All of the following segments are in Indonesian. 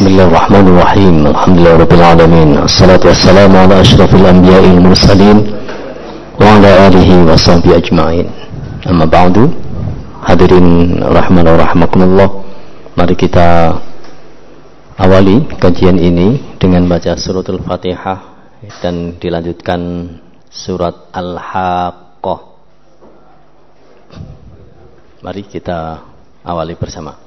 بسم الله الرحمن الرحيم الحمد لله رب العالمين الصلاة والسلام على أشرف الأنبياء المرسلين وعلى آله وصحبه أجمعين أما بعد Hadirin rahman wa rahmakumullah Mari kita awali kajian ini dengan baca suratul fatihah Dan dilanjutkan surat Al-Haqqah Mari kita awali bersama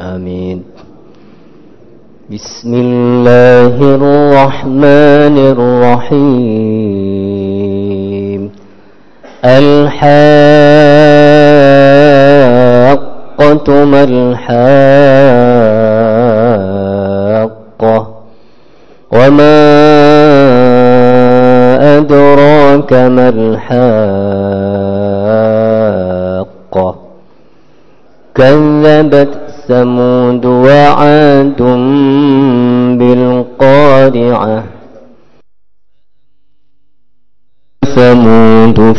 آمين. بسم الله الرحمن الرحيم. الحاقة ما الحاقة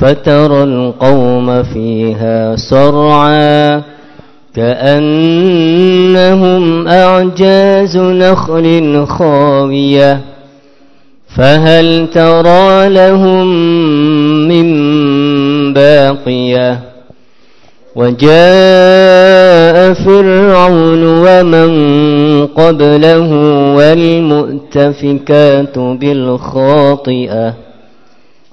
فترى القوم فيها صرعا كأنهم أعجاز نخل خاوية فهل ترى لهم من باقية وجاء فرعون ومن قبله والمؤتفكات بالخاطئة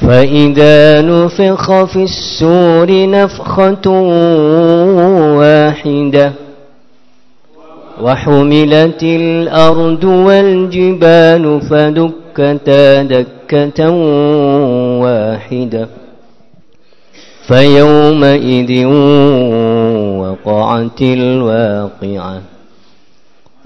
فإذا نفخ في السور نفخة واحدة وحملت الأرض والجبال فدكتا دكة واحدة فيومئذ وقعت الواقعة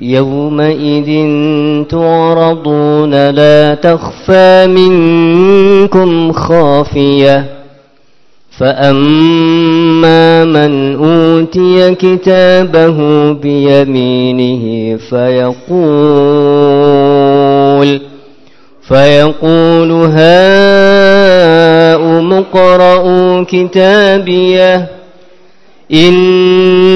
يومئذ تعرضون لا تخفى منكم خافية فأما من أوتي كتابه بيمينه فيقول فيقول هاؤم اقرءوا كتابيه إني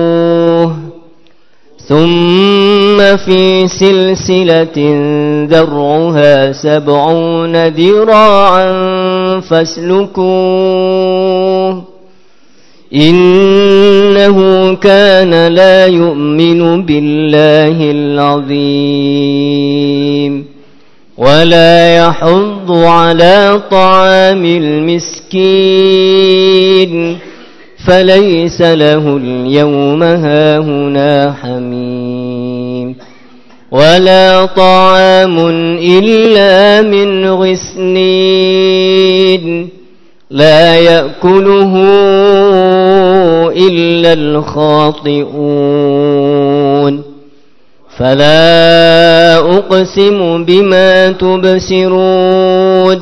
ثم في سلسلة ذرعها سبعون ذراعا فاسلكوه. إنه كان لا يؤمن بالله العظيم. ولا يحض على طعام المسكين. فليس له اليوم هاهنا حميم ولا طعام إلا من غسنين لا يأكله إلا الخاطئون فلا أقسم بما تبصرون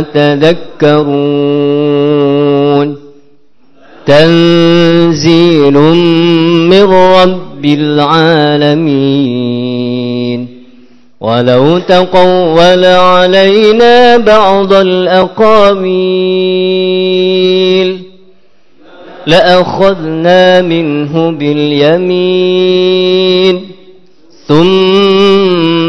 تذكرون. تنزيل من رب العالمين. ولو تقول علينا بعض الأقاميل لأخذنا منه باليمين. ثم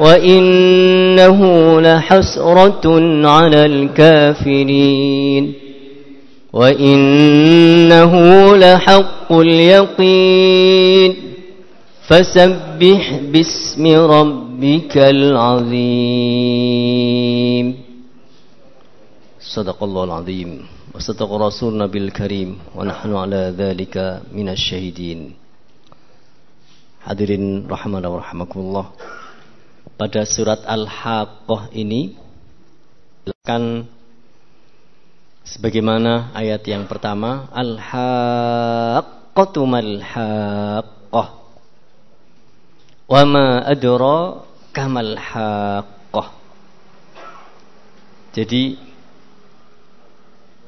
وإنه لحسرة على الكافرين وإنه لحق اليقين فسبح باسم ربك العظيم صدق الله العظيم. وصدق رسول النبي الكريم ونحن على ذلك من الشهيدين. Hadirin rahmana wa rahmakumullah Pada surat Al-Haqqah ini akan sebagaimana ayat yang pertama Al-Haqqatu mal-Haqqah Wa ma adra kamal haqqah Jadi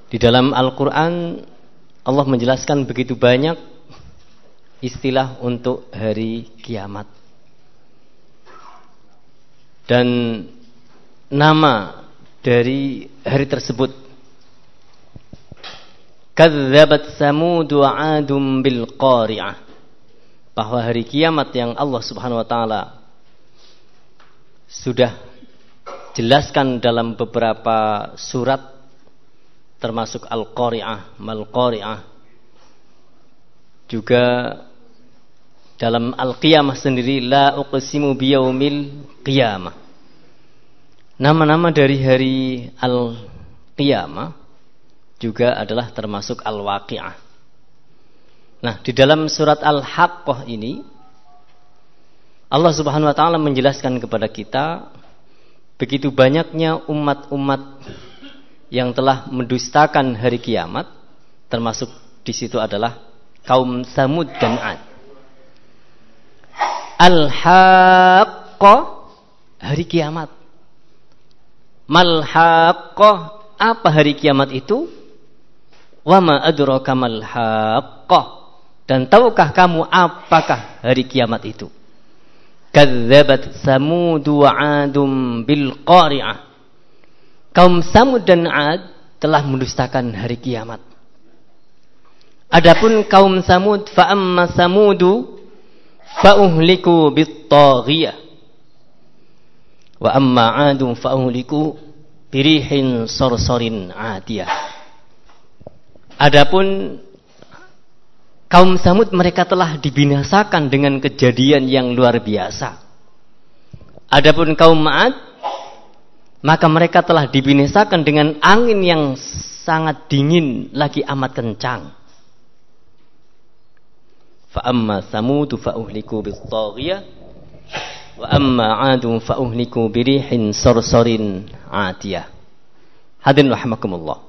di dalam Al-Quran Allah menjelaskan begitu banyak istilah untuk hari kiamat. Dan nama dari hari tersebut Kadzabat Samud wa Adum bil Qari'ah. Bahwa hari kiamat yang Allah Subhanahu wa taala sudah jelaskan dalam beberapa surat termasuk al-qari'ah, mal-qari'ah. Juga dalam al-qiyamah sendiri la uqsimu biyaumil qiyamah. Nama-nama dari hari al-qiyamah juga adalah termasuk al-waqi'ah. Nah, di dalam surat Al-Haqqah ini Allah Subhanahu wa taala menjelaskan kepada kita begitu banyaknya umat-umat yang telah mendustakan hari kiamat termasuk di situ adalah kaum Samud dan Ad. Al-Haqqah hari kiamat. Mal apa hari kiamat itu? Wa ma adraka mal haqqah. Dan tahukah kamu apakah hari kiamat itu? Kadzabat Samud wa 'Adum bil qari'ah. Kaum Samud dan 'Ad telah mendustakan hari kiamat. Adapun kaum Samud fa amma Samudu fa uhliku bit taghiyah. Wa amma 'Adum fa uhliku birihin sorsorin 'adiyah. Adapun Kaum Samud mereka telah dibinasakan dengan kejadian yang luar biasa. Adapun kaum Ma'ad maka mereka telah dibinasakan dengan angin yang sangat dingin lagi amat kencang. Uhliku bis wa amma 'Adu fa uhliku birihin sarsarin 'atiyah. Hadirin rahimakumullah.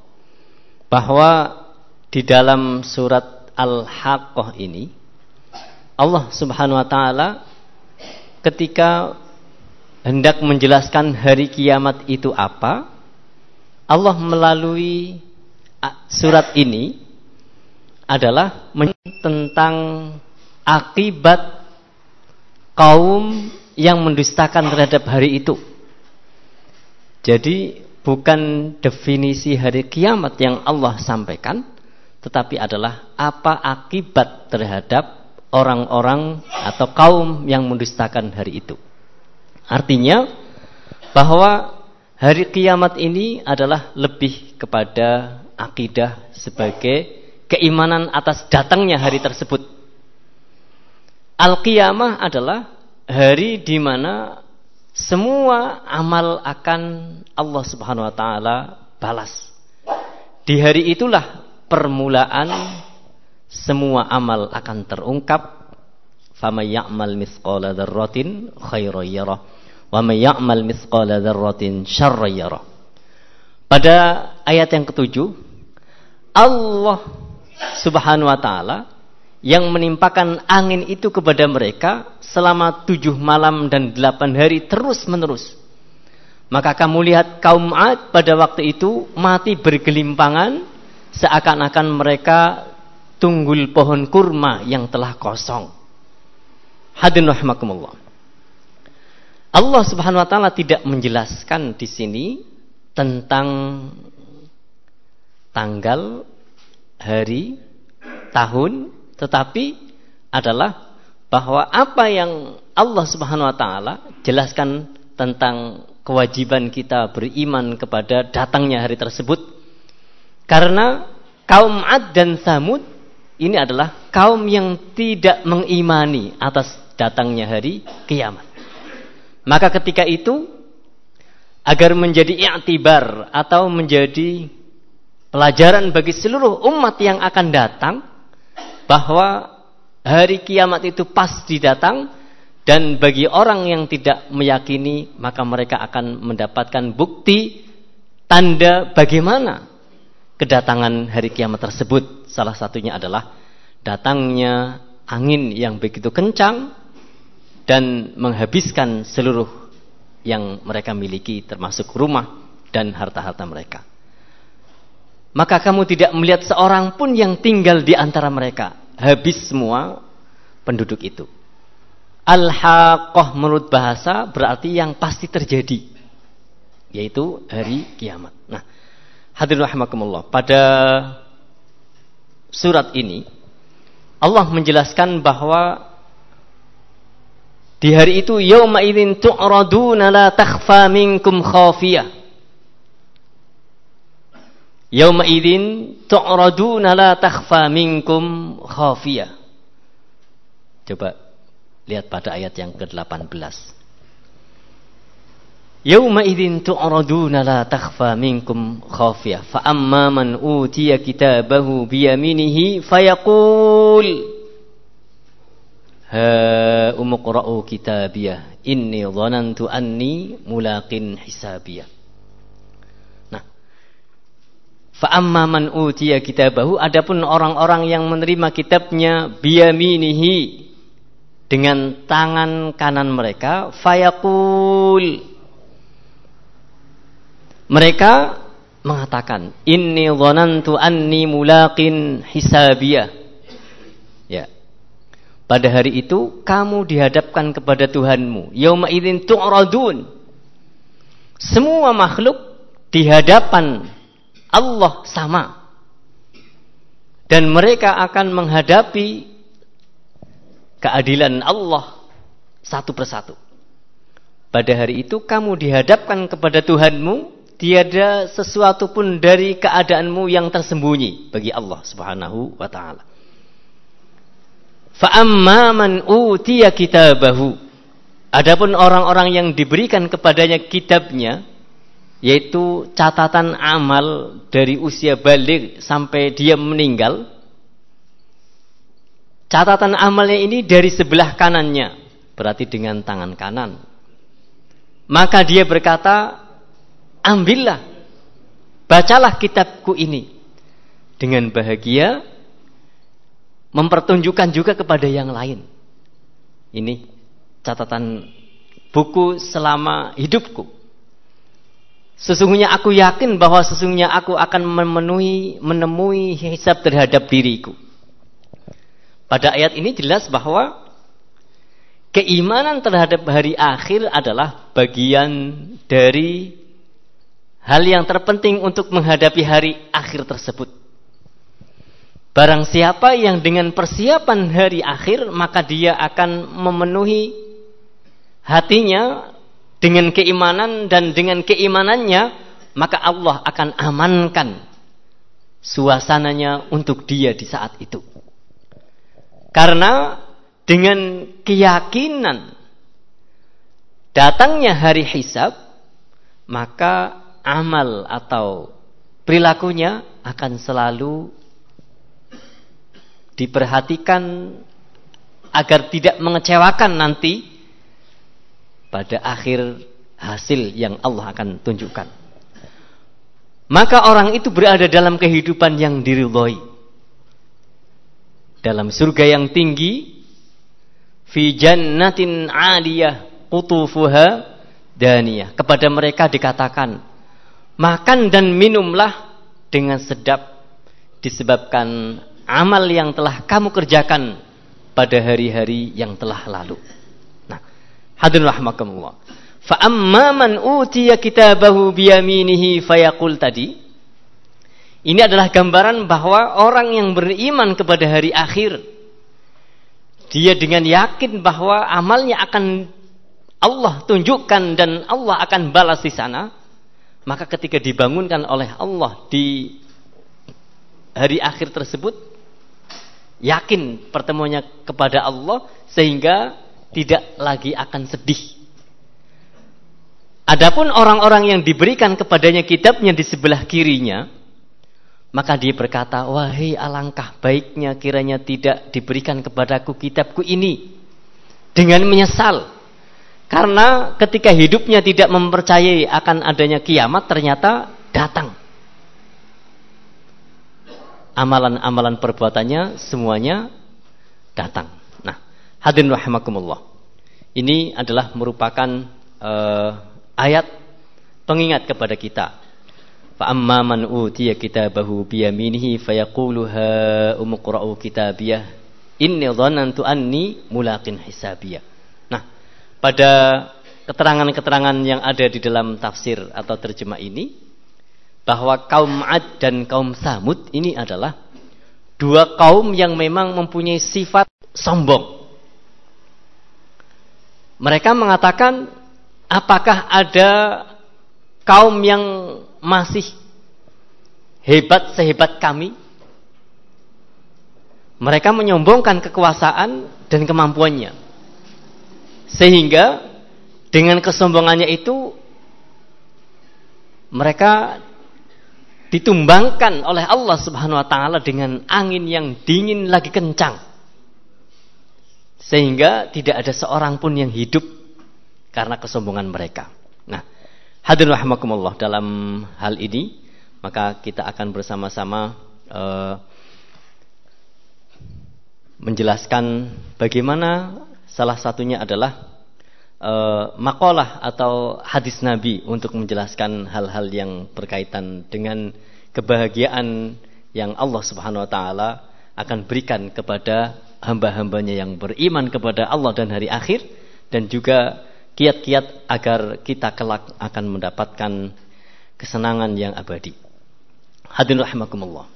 Bahwa di dalam surat Al-Haqqah ini Allah Subhanahu wa taala ketika hendak menjelaskan hari kiamat itu apa Allah melalui surat ini adalah tentang akibat kaum yang mendustakan terhadap hari itu. Jadi bukan definisi hari kiamat yang Allah sampaikan, tetapi adalah apa akibat terhadap orang-orang atau kaum yang mendustakan hari itu. Artinya bahwa hari kiamat ini adalah lebih kepada akidah sebagai keimanan atas datangnya hari tersebut. Al-qiyamah adalah hari di mana semua amal akan Allah Subhanahu wa taala balas. Di hari itulah permulaan semua amal akan terungkap may ya'mal mithqala dzarratin khairan yarah wa may ya'mal mithqala dzarratin syarran yarah pada ayat yang ketujuh Allah subhanahu wa ta'ala yang menimpakan angin itu kepada mereka selama tujuh malam dan delapan hari terus menerus maka kamu lihat kaum Ad pada waktu itu mati bergelimpangan seakan-akan mereka tunggul pohon kurma yang telah kosong. Hadirin rahimakumullah. Allah Subhanahu wa taala tidak menjelaskan di sini tentang tanggal, hari, tahun, tetapi adalah bahwa apa yang Allah Subhanahu wa taala jelaskan tentang kewajiban kita beriman kepada datangnya hari tersebut karena kaum Ad dan Samud ini adalah kaum yang tidak mengimani atas datangnya hari kiamat. Maka ketika itu agar menjadi i'tibar atau menjadi pelajaran bagi seluruh umat yang akan datang bahwa hari kiamat itu pasti datang dan bagi orang yang tidak meyakini maka mereka akan mendapatkan bukti tanda bagaimana kedatangan hari kiamat tersebut. Salah satunya adalah datangnya angin yang begitu kencang dan menghabiskan seluruh yang mereka miliki termasuk rumah dan harta-harta mereka. Maka kamu tidak melihat seorang pun yang tinggal di antara mereka. Habis semua penduduk itu. Al-Haqqah menurut bahasa berarti yang pasti terjadi. Yaitu hari kiamat. Nah, Hadirin rahimakumullah. Pada surat ini Allah menjelaskan bahwa di hari itu yauma idzin tu'raduna la takhfa minkum khafiyah. Yauma idzin tu'raduna la takhfa minkum khafiyah. Coba lihat pada ayat yang ke-18. Yauma idzin tu'raduna la takhfa minkum khafiyah. Fa amma man utiya kitabahu bi yaminihi fayaqul Ha umqra'u kitabiyah inni dhanantu anni mulaqin hisabiyah. Nah, fa amma man utiya kitabahu adapun orang-orang yang menerima kitabnya biyaminihi dengan tangan kanan mereka fayaqul mereka mengatakan inni dhanantu anni mulaqin hisabiyah ya pada hari itu kamu dihadapkan kepada Tuhanmu. Yauma idzin tu'radun. Semua makhluk di hadapan Allah sama. Dan mereka akan menghadapi keadilan Allah satu persatu. Pada hari itu kamu dihadapkan kepada Tuhanmu, tiada sesuatu pun dari keadaanmu yang tersembunyi bagi Allah Subhanahu wa taala. Fa'amma man utiya kitabahu. Adapun orang-orang yang diberikan kepadanya kitabnya, yaitu catatan amal dari usia balik sampai dia meninggal. Catatan amalnya ini dari sebelah kanannya, berarti dengan tangan kanan. Maka dia berkata, ambillah, bacalah kitabku ini. Dengan bahagia, mempertunjukkan juga kepada yang lain. Ini catatan buku selama hidupku. Sesungguhnya aku yakin bahwa sesungguhnya aku akan memenuhi menemui hisab terhadap diriku. Pada ayat ini jelas bahwa keimanan terhadap hari akhir adalah bagian dari hal yang terpenting untuk menghadapi hari akhir tersebut. Barang siapa yang dengan persiapan hari akhir maka dia akan memenuhi hatinya dengan keimanan dan dengan keimanannya maka Allah akan amankan suasananya untuk dia di saat itu. Karena dengan keyakinan datangnya hari hisab maka amal atau perilakunya akan selalu diperhatikan agar tidak mengecewakan nanti pada akhir hasil yang Allah akan tunjukkan. Maka orang itu berada dalam kehidupan yang diridhoi. Dalam surga yang tinggi, fi jannatin 'aliyah qutufuha daniyah. Kepada mereka dikatakan, makan dan minumlah dengan sedap disebabkan amal yang telah kamu kerjakan pada hari-hari yang telah lalu. Hadirin rahmakumullah. Fa amma man utiya kitabahu biyaminihi fayaqul tadi ini adalah gambaran bahwa orang yang beriman kepada hari akhir dia dengan yakin bahwa amalnya akan Allah tunjukkan dan Allah akan balas di sana maka ketika dibangunkan oleh Allah di hari akhir tersebut yakin pertemuannya kepada Allah sehingga tidak lagi akan sedih. Adapun orang-orang yang diberikan kepadanya kitabnya di sebelah kirinya, maka dia berkata, "Wahai alangkah baiknya kiranya tidak diberikan kepadaku kitabku ini." Dengan menyesal. Karena ketika hidupnya tidak mempercayai akan adanya kiamat ternyata datang amalan-amalan perbuatannya semuanya datang. Hadirin rahimakumullah. Ini adalah merupakan uh, ayat pengingat kepada kita. Fa amma man utiya kitabahu bi yaminihi fayaqulu ha umqra'u kitabiyah inni dhanantu anni mulaqin hisabiyah. Nah, pada keterangan-keterangan yang ada di dalam tafsir atau terjemah ini bahwa kaum Ad dan kaum Samud ini adalah dua kaum yang memang mempunyai sifat sombong. Mereka mengatakan, apakah ada kaum yang masih hebat sehebat kami. Mereka menyombongkan kekuasaan dan kemampuannya. Sehingga dengan kesombongannya itu mereka ditumbangkan oleh Allah Subhanahu wa taala dengan angin yang dingin lagi kencang. Sehingga tidak ada seorang pun yang hidup karena kesombongan mereka. Nah, hadirin rahimakumullah dalam hal ini maka kita akan bersama-sama uh, menjelaskan bagaimana salah satunya adalah uh, makalah atau hadis Nabi untuk menjelaskan hal-hal yang berkaitan dengan kebahagiaan yang Allah Subhanahu wa taala akan berikan kepada hamba-hambanya yang beriman kepada Allah dan hari akhir dan juga kiat-kiat agar kita kelak akan mendapatkan kesenangan yang abadi. Hadirin rahimakumullah.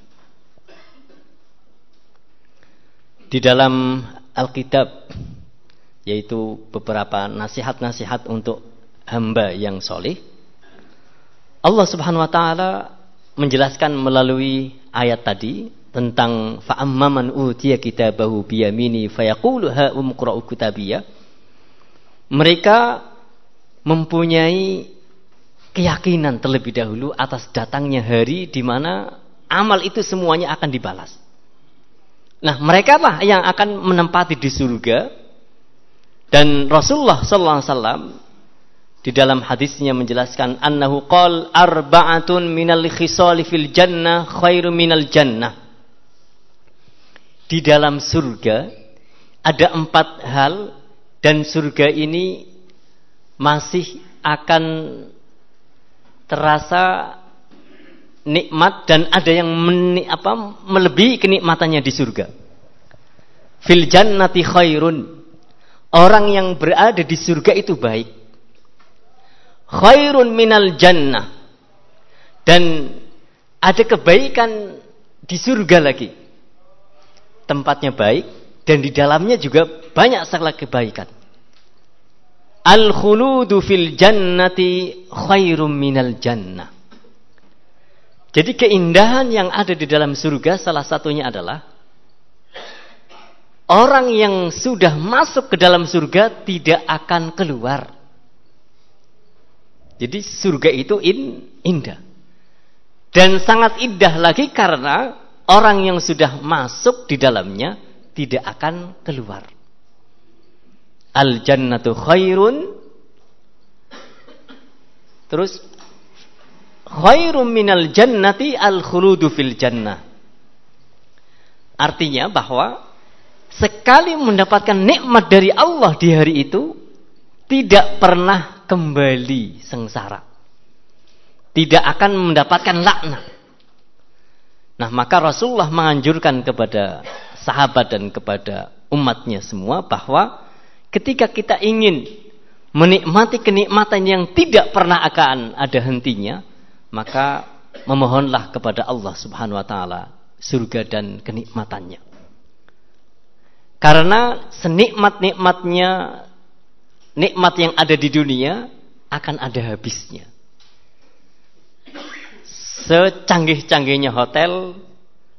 Di dalam Alkitab yaitu beberapa nasihat-nasihat untuk hamba yang soleh. Allah Subhanahu wa taala menjelaskan melalui ayat tadi tentang fa'amman utiya kitabahu biyamini fayaqulu ha umqra'u kitabiyya. Mereka mempunyai keyakinan terlebih dahulu atas datangnya hari di mana amal itu semuanya akan dibalas. Nah, mereka lah yang akan menempati di surga dan Rasulullah sallallahu alaihi wasallam di dalam hadisnya menjelaskan annahu qol arba'atun minal khisali fil jannah khairu minal jannah. Di dalam surga ada empat hal dan surga ini masih akan terasa nikmat dan ada yang meni, apa, melebihi kenikmatannya di surga. Fil jannati khairun Orang yang berada di surga itu baik. Khairun minal jannah. Dan ada kebaikan di surga lagi. Tempatnya baik dan di dalamnya juga banyak sekali kebaikan. Al khuludu fil jannati khairum minal jannah. Jadi keindahan yang ada di dalam surga salah satunya adalah orang yang sudah masuk ke dalam surga tidak akan keluar. Jadi surga itu in, indah. Dan sangat indah lagi karena orang yang sudah masuk di dalamnya tidak akan keluar. Al jannatu khairun Terus khairum minal jannati al khuludu fil jannah. Artinya bahwa sekali mendapatkan nikmat dari Allah di hari itu tidak pernah kembali sengsara. Tidak akan mendapatkan laknat. Nah, maka Rasulullah menganjurkan kepada sahabat dan kepada umatnya semua bahwa ketika kita ingin menikmati kenikmatan yang tidak pernah akan ada hentinya, maka memohonlah kepada Allah Subhanahu wa taala surga dan kenikmatannya. Karena senikmat-nikmatnya nikmat yang ada di dunia akan ada habisnya. Secanggih-canggihnya hotel,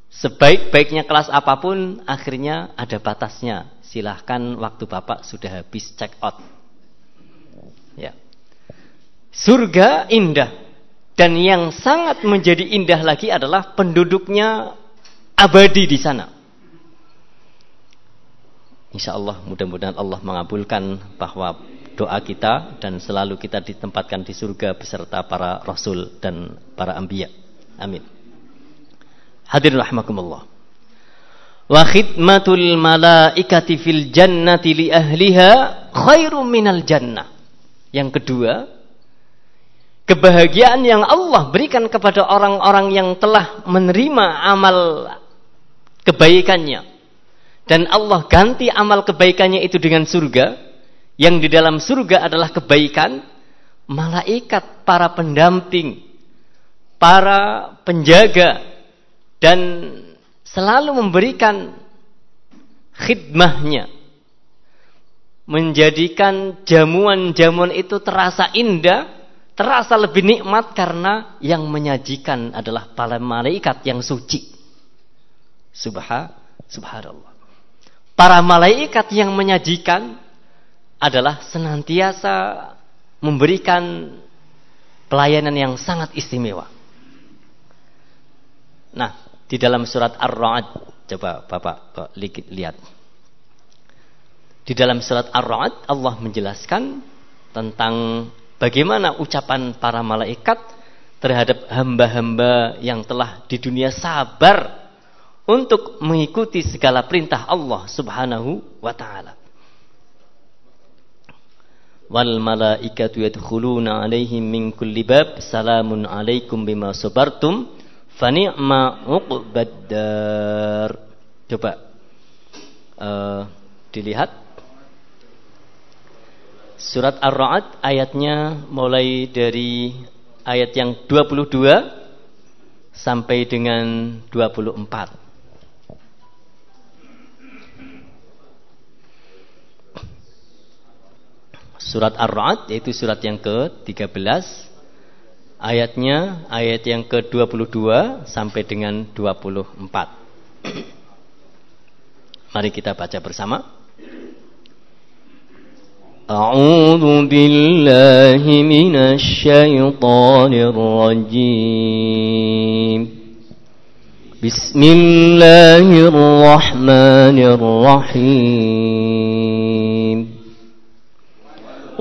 sebaik-baiknya kelas apa pun, akhirnya ada batasnya. Silahkan waktu Bapak sudah habis check out. Ya. Surga indah. Dan yang sangat menjadi indah lagi adalah penduduknya abadi di sana. Insya Allah mudah-mudahan Allah mengabulkan bahwa doa kita dan selalu kita ditempatkan di surga beserta para rasul dan para anbiya. Amin. Hadirin rahimakumullah. Wa khidmatul malaikati fil jannati li ahliha khairum minal jannah. Yang kedua, kebahagiaan yang Allah berikan kepada orang-orang yang telah menerima amal kebaikannya dan Allah ganti amal kebaikannya itu dengan surga yang di dalam surga adalah kebaikan malaikat para pendamping para penjaga dan selalu memberikan khidmahnya menjadikan jamuan-jamuan itu terasa indah terasa lebih nikmat karena yang menyajikan adalah para malaikat yang suci. Subha, subhanallah. Para malaikat yang menyajikan adalah senantiasa memberikan pelayanan yang sangat istimewa. Nah, di dalam surat Ar-Ra'd, coba Bapak lihat. Di dalam surat Ar-Ra'd Allah menjelaskan tentang bagaimana ucapan para malaikat terhadap hamba-hamba yang telah di dunia sabar untuk mengikuti segala perintah Allah Subhanahu wa taala. Wal malaikatu yadkhuluna alaihim min kulli bab salamun alaikum bima sabartum fa ni'ma uqbaddar. Coba uh, dilihat Surat Ar-Ra'd ayatnya mulai dari ayat yang 22 sampai dengan 24. Surat Ar-Ra'd yaitu surat yang ke-13 ayatnya ayat yang ke-22 sampai dengan 24. Mari kita baca bersama. أعوذ بالله من الشيطان الرجيم بسم الله الرحمن الرحيم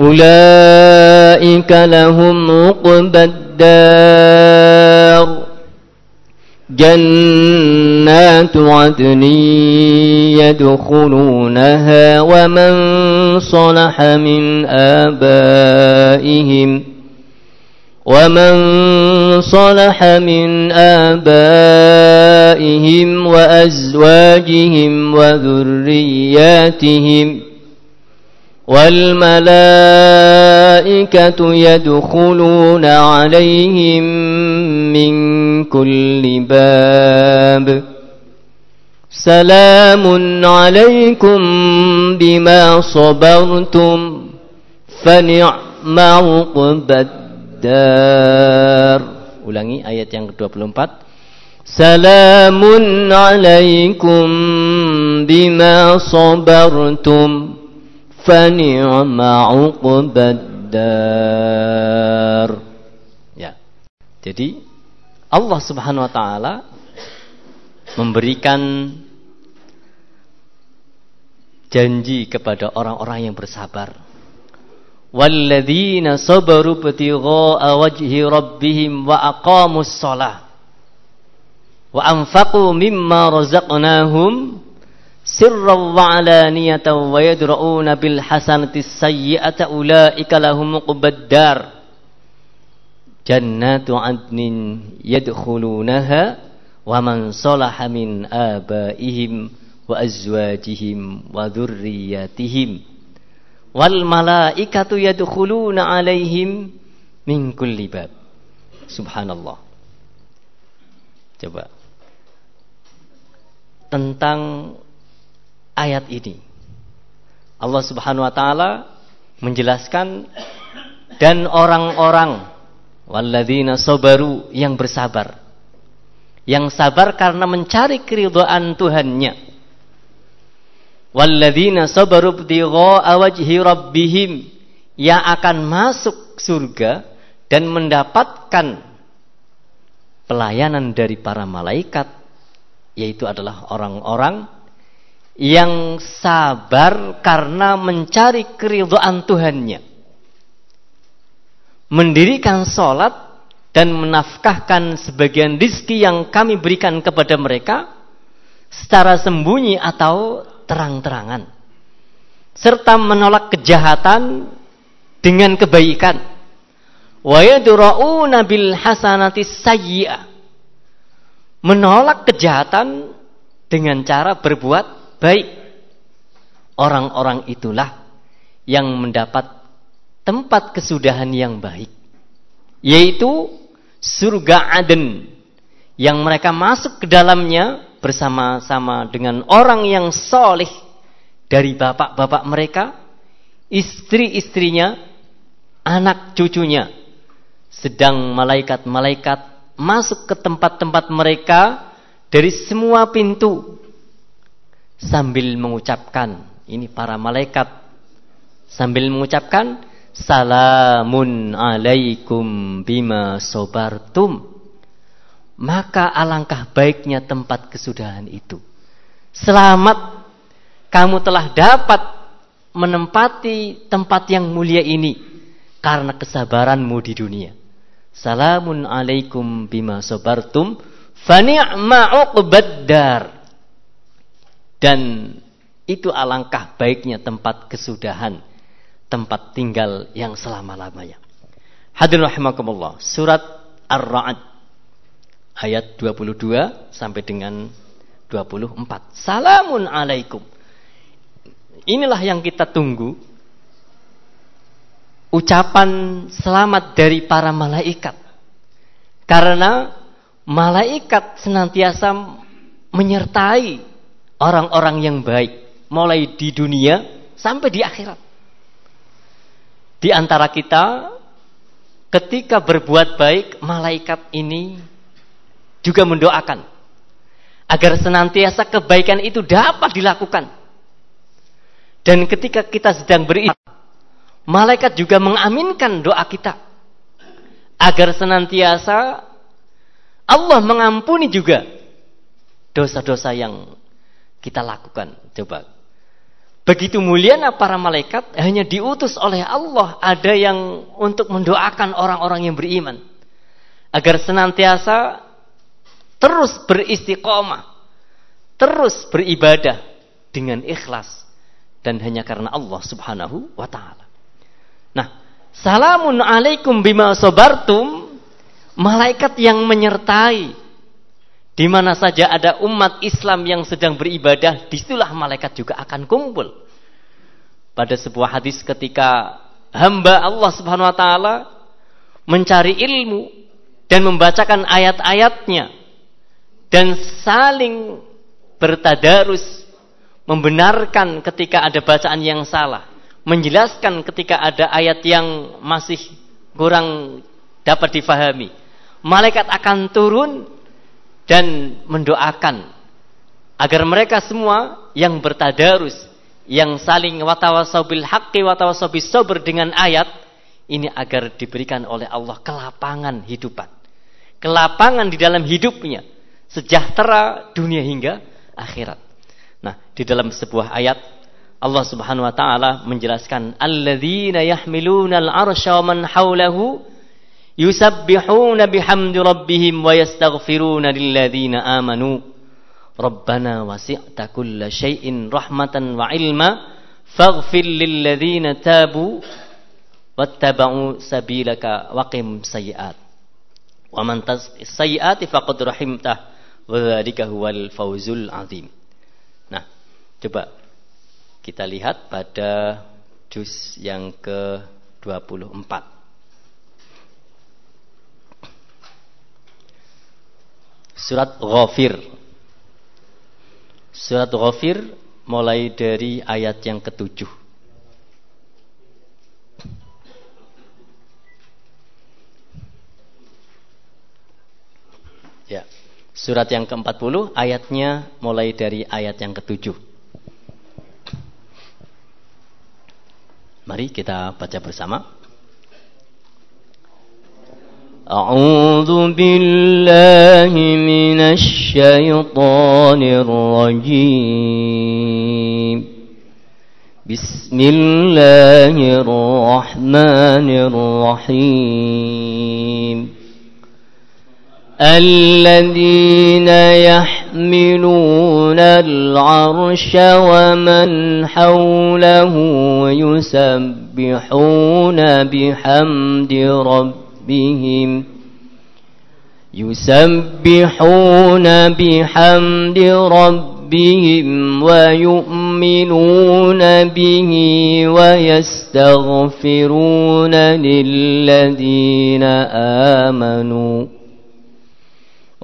أولئك لهم عقبى الدار. جنات عدن يدخلونها ومن صلح من آبائهم ومن صلح من آبائهم وأزواجهم وذرياتهم. والملائكة يدخلون عليهم من كل باب. سلام عليكم بما صبرتم فنعم عقب الدار. Ulangi ayat yang ke-24 Salamun alaikum bima sabartum fani'ma uqbaddar. Ya. Jadi Allah Subhanahu wa taala memberikan janji kepada orang-orang yang bersabar. Walladzina sabaru btigha'a wajhi rabbihim wa aqamus shalah wa anfaqu mimma razaqnahum sirran wa alaniyatan wa yadra'una bil hasanati sayyi'ata ulaika lahum uqbaddar. Jannatu adnin yadkhulunaha wa man salaha min abaihim wa azwajihim wa dhurriyyatihim. Wal malaikatu yadkhuluna alaihim min kulli bab. Subhanallah. Coba. Tentang ayat ini. Allah Subhanahu wa taala menjelaskan dan orang-orang walladzina sabaru yang bersabar. Yang sabar karena mencari keridhaan Tuhannya. Walladzina sabaru btigha'a wajhi rabbihim yang akan masuk surga dan mendapatkan pelayanan dari para malaikat yaitu adalah orang-orang yang sabar karena mencari keridhaan Tuhannya. Mendirikan sholat dan menafkahkan sebagian rizki yang kami berikan kepada mereka secara sembunyi atau terang-terangan. Serta menolak kejahatan dengan kebaikan. wa yadra'una bil hasanati sayyi'ah. Menolak kejahatan dengan cara berbuat baik. Orang-orang itulah yang mendapat tempat kesudahan yang baik, yaitu surga Aden yang mereka masuk ke dalamnya bersama-sama dengan orang yang soleh dari bapak-bapak mereka, istri-istrinya, anak cucunya. Sedang malaikat-malaikat masuk ke tempat-tempat mereka dari semua pintu sambil mengucapkan. Ini para malaikat. Sambil mengucapkan salamun alaikum bima sobartum. Maka alangkah baiknya tempat kesudahan itu. Selamat kamu telah dapat menempati tempat yang mulia ini karena kesabaranmu di dunia. Salamun alaikum bima sobartum Fani'ma uqbaddar. Dan itu alangkah baiknya tempat kesudahan, tempat tinggal yang selama-lamanya. Hadirin rahimakumullah, surat Ar-Ra'd ayat 22 sampai dengan 24. Salamun alaikum. Inilah yang kita tunggu. Ucapan selamat dari para malaikat. Karena malaikat senantiasa menyertai orang-orang yang baik mulai di dunia sampai di akhirat. Di antara kita ketika berbuat baik malaikat ini juga mendoakan agar senantiasa kebaikan itu dapat dilakukan. Dan ketika kita sedang beribadah, malaikat juga mengaminkan doa kita agar senantiasa Allah mengampuni juga dosa-dosa yang kita lakukan. Coba. Begitu mulia para malaikat hanya diutus oleh Allah ada yang untuk mendoakan orang-orang yang beriman agar senantiasa terus beristiqomah, terus beribadah dengan ikhlas dan hanya karena Allah Subhanahu wa taala. Nah, salamun alaikum bima sabartum malaikat yang menyertai di mana saja ada umat Islam yang sedang beribadah, di situlah malaikat juga akan kumpul. Pada sebuah hadis ketika hamba Allah Subhanahu wa taala mencari ilmu dan membacakan ayat-ayatnya dan saling bertadarus membenarkan ketika ada bacaan yang salah, menjelaskan ketika ada ayat yang masih kurang dapat difahami malaikat akan turun dan mendoakan agar mereka semua yang bertadarus, yang saling watawasau bil haqqi watawasau bis sabr dengan ayat ini agar diberikan oleh Allah kelapangan hidupan. Kelapangan di dalam hidupnya, sejahtera dunia hingga akhirat. Nah, di dalam sebuah ayat Allah Subhanahu wa taala menjelaskan alladzina yahmiluna al-arsya wa man haulahu yusabbihuna bihamdi rabbihim wa yastaghfiruna lilladzina amanu. Rabbana wasi'ta kulla syai'in rahmatan wa ilma faghfir lilladzina tabu wattaba'u sabilaka waqim sayyi'at. Wa man sayyi'ati faqad rahimtah wa dzalika huwal fawzul azim. Nah coba kita lihat pada juz yang ke 24 Surat Ghafir. Surat Ghafir mulai dari ayat yang ketujuh. Ya. Surat yang ke-40 ayatnya mulai dari ayat yang ketujuh. Mari kita baca bersama. أعوذ بالله من الشيطان الرجيم. بسم الله الرحمن الرحيم. الذين يحملون العرش ومن حوله يسبحون بحمد ربهم ربهم يسبحون بحمد ربهم ويؤمنون به ويستغفرون للذين آمنوا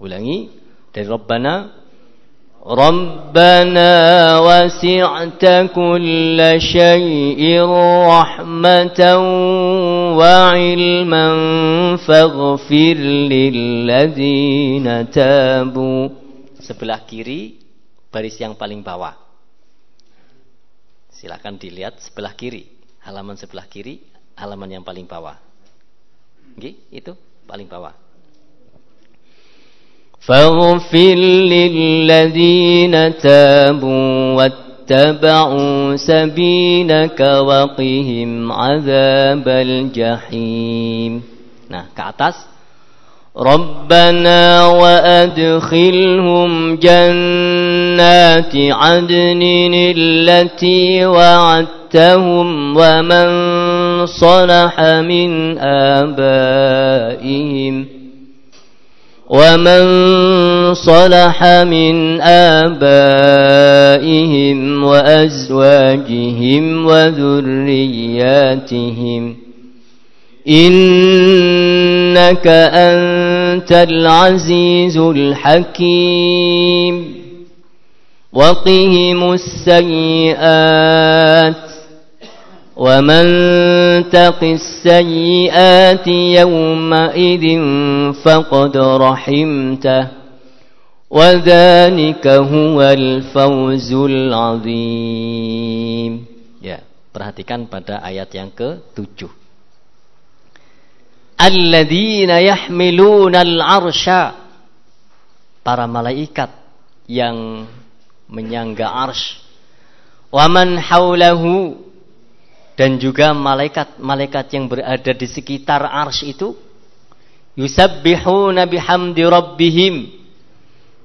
Ulangi. Dari Rabbana Rabbana wasi'ta kulla syai'in rahmatan wa ilman faghfir lilladzina tabu. Sebelah kiri baris yang paling bawah. Silakan dilihat sebelah kiri. Halaman sebelah kiri halaman yang paling bawah. Oke, itu paling bawah. فاغفر للذين تابوا واتبعوا سبيلك وقهم عذاب الجحيم. Nah, ke atas. ربنا وأدخلهم جنات عدن التي وعدتهم ومن صلح من آبائهم ومن صلح من آبائهم وأزواجهم وذرياتهم إنك أنت العزيز الحكيم وقهم السيئات ومن تق السيئات يومئذ فقد رحمته وذلك هو الفوز العظيم ya perhatikan pada ayat yang ke-7 alladzina yahmiluna al-arsha para malaikat yang menyangga arsh wa man haulahu dan juga malaikat-malaikat yang berada di sekitar ars itu yusabbihuna bihamdi rabbihim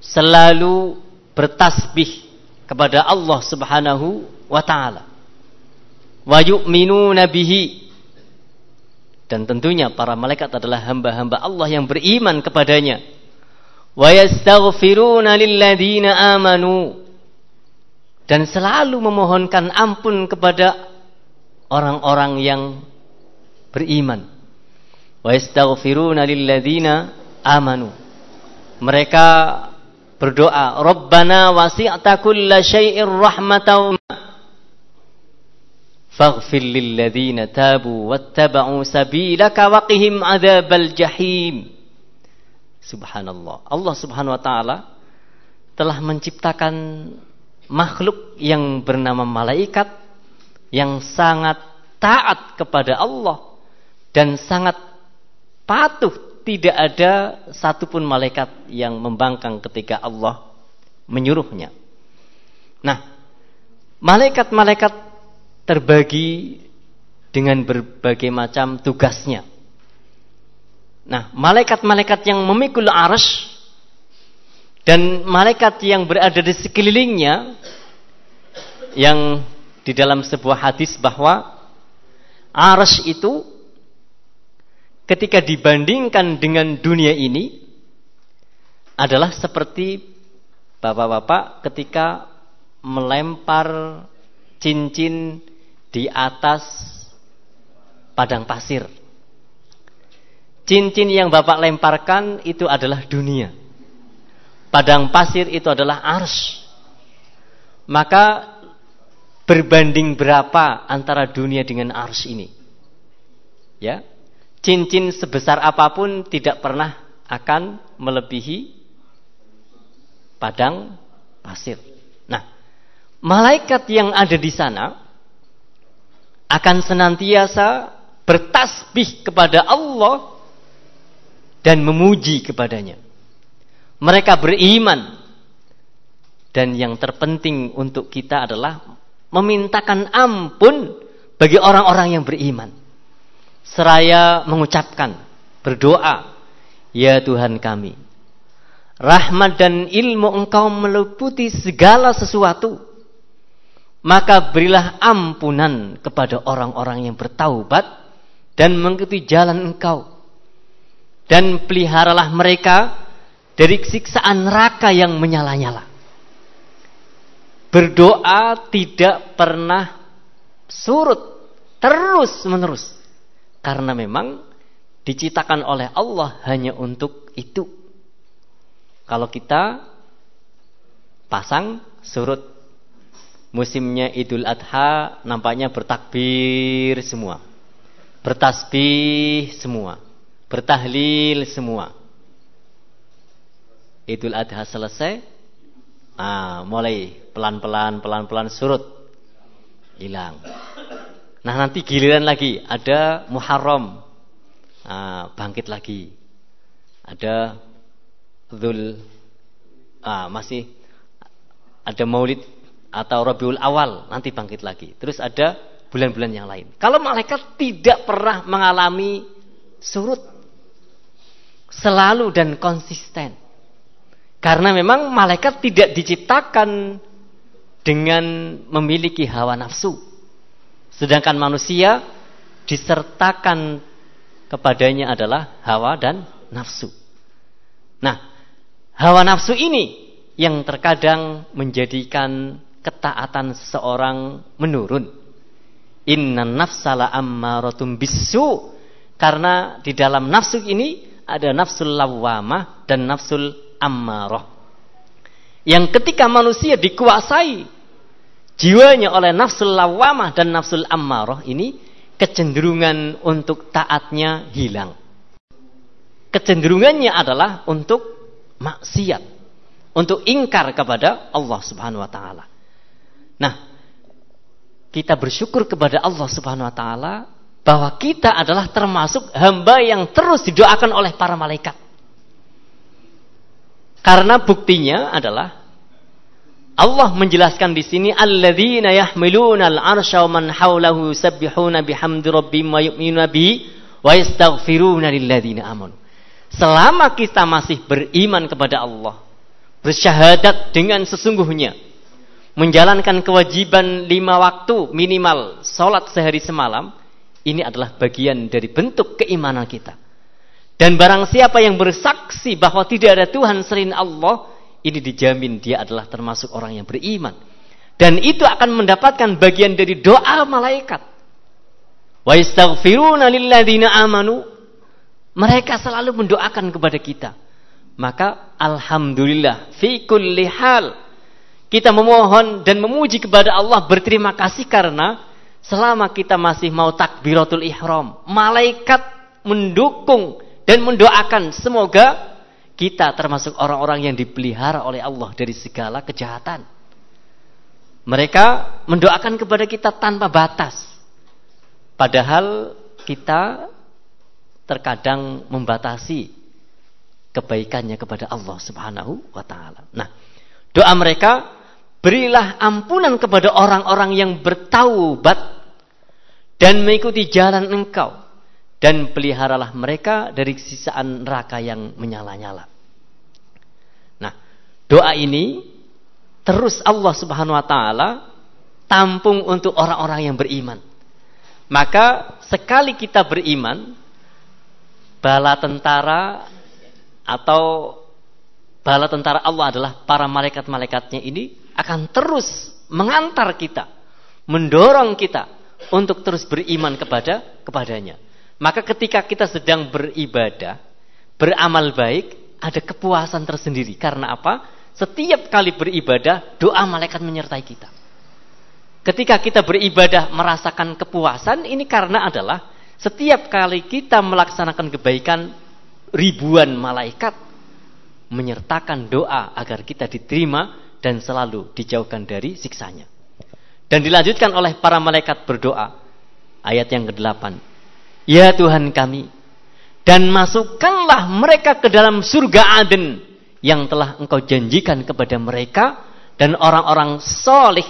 selalu bertasbih kepada Allah Subhanahu wa taala. Wa yu'minuna bihi. Dan tentunya para malaikat adalah hamba-hamba Allah yang beriman kepadanya. Wa yastaghfiruna lilladina amanu. Dan selalu memohonkan ampun kepada orang-orang yang beriman. Wa yastaghfiruna lilladzina amanu. Mereka berdoa, "Rabbana wasi'ta kulla syai'ir rahmatan faghfir lilladzina tabu wattaba'u sabilaka waqihim adzabal jahim." Subhanallah. Allah Subhanahu wa taala telah menciptakan makhluk yang bernama malaikat yang sangat taat kepada Allah dan sangat patuh tidak ada satupun malaikat yang membangkang ketika Allah menyuruhnya. Nah, malaikat-malaikat terbagi dengan berbagai macam tugasnya. Nah, malaikat-malaikat yang memikul arsh dan malaikat yang berada di sekelilingnya yang di dalam sebuah hadis bahwa aras itu ketika dibandingkan dengan dunia ini adalah seperti bapak-bapak ketika melempar cincin di atas padang pasir. Cincin yang bapak lemparkan itu adalah dunia. Padang pasir itu adalah ars. Maka berbanding berapa antara dunia dengan ars ini. Ya. Cincin sebesar apa pun tidak pernah akan melebihi padang pasir. Nah, malaikat yang ada di sana akan senantiasa bertasbih kepada Allah dan memuji kepadanya. Mereka beriman dan yang terpenting untuk kita adalah memintakan ampun bagi orang-orang yang beriman. Seraya mengucapkan, berdoa, Ya Tuhan kami, rahmat dan ilmu engkau meliputi segala sesuatu. Maka berilah ampunan kepada orang-orang yang bertaubat dan mengikuti jalan engkau. Dan peliharalah mereka dari siksaan neraka yang menyala-nyala berdoa tidak pernah surut terus menerus karena memang diciptakan oleh Allah hanya untuk itu. Kalau kita pasang surut musimnya Idul Adha nampaknya bertakbir semua. Bertasbih semua. Bertahlil semua. Idul Adha selesai, ah, mulai pelan-pelan pelan-pelan surut hilang. Nah nanti giliran lagi ada Muharram nah, bangkit lagi. Ada Dhul ah, masih ada Maulid atau Rabiul Awal nanti bangkit lagi. Terus ada bulan-bulan yang lain. Kalau malaikat tidak pernah mengalami surut selalu dan konsisten. Karena memang malaikat tidak diciptakan dengan memiliki hawa nafsu. Sedangkan manusia disertakan kepadanya adalah hawa dan nafsu. Nah, hawa nafsu ini yang terkadang menjadikan ketaatan seseorang menurun. Inna nafsala ammarotum bisu. Karena di dalam nafsu ini ada nafsul lawamah dan nafsul ammaroh. Yang ketika manusia dikuasai jiwanya oleh nafsul lawamah dan nafsul ammarah ini kecenderungan untuk taatnya hilang. Kecenderungannya adalah untuk maksiat, untuk ingkar kepada Allah Subhanahu wa taala. Nah, kita bersyukur kepada Allah Subhanahu wa taala bahwa kita adalah termasuk hamba yang terus didoakan oleh para malaikat. Karena buktinya adalah Allah menjelaskan di sini alladzina yahmiluna al-arsya wa man haulahu yusabbihuna bihamdi rabbihim wa yu'minuna bihi wa yastaghfiruna lilladzina amanu. Selama kita masih beriman kepada Allah, bersyahadat dengan sesungguhnya, menjalankan kewajiban lima waktu minimal salat sehari semalam, ini adalah bagian dari bentuk keimanan kita. Dan barang siapa yang bersaksi bahwa tidak ada Tuhan selain Allah, ini dijamin dia adalah termasuk orang yang beriman. Dan itu akan mendapatkan bagian dari doa malaikat. Wa istaghfiruna lilladzina amanu. Mereka selalu mendoakan kepada kita. Maka alhamdulillah fi kulli hal kita memohon dan memuji kepada Allah berterima kasih karena selama kita masih mau takbiratul ihram, malaikat mendukung dan mendoakan semoga kita termasuk orang-orang yang dipelihara oleh Allah dari segala kejahatan. Mereka mendoakan kepada kita tanpa batas. Padahal kita terkadang membatasi kebaikannya kepada Allah Subhanahu wa taala. Nah, doa mereka berilah ampunan kepada orang-orang yang bertaubat dan mengikuti jalan Engkau dan peliharalah mereka dari sisaan neraka yang menyala-nyala. Nah, doa ini terus Allah Subhanahu wa taala tampung untuk orang-orang yang beriman. Maka sekali kita beriman, bala tentara atau bala tentara Allah adalah para malaikat-malaikatnya ini akan terus mengantar kita, mendorong kita untuk terus beriman kepada kepadanya. Maka ketika kita sedang beribadah, beramal baik, ada kepuasan tersendiri. Karena apa? Setiap kali beribadah, doa malaikat menyertai kita. Ketika kita beribadah merasakan kepuasan, ini karena adalah setiap kali kita melaksanakan kebaikan, ribuan malaikat menyertakan doa agar kita diterima dan selalu dijauhkan dari siksanya. Dan dilanjutkan oleh para malaikat berdoa. Ayat yang ke-8. Ya Tuhan kami, dan masukkanlah mereka ke dalam surga Aden yang telah engkau janjikan kepada mereka dan orang-orang soleh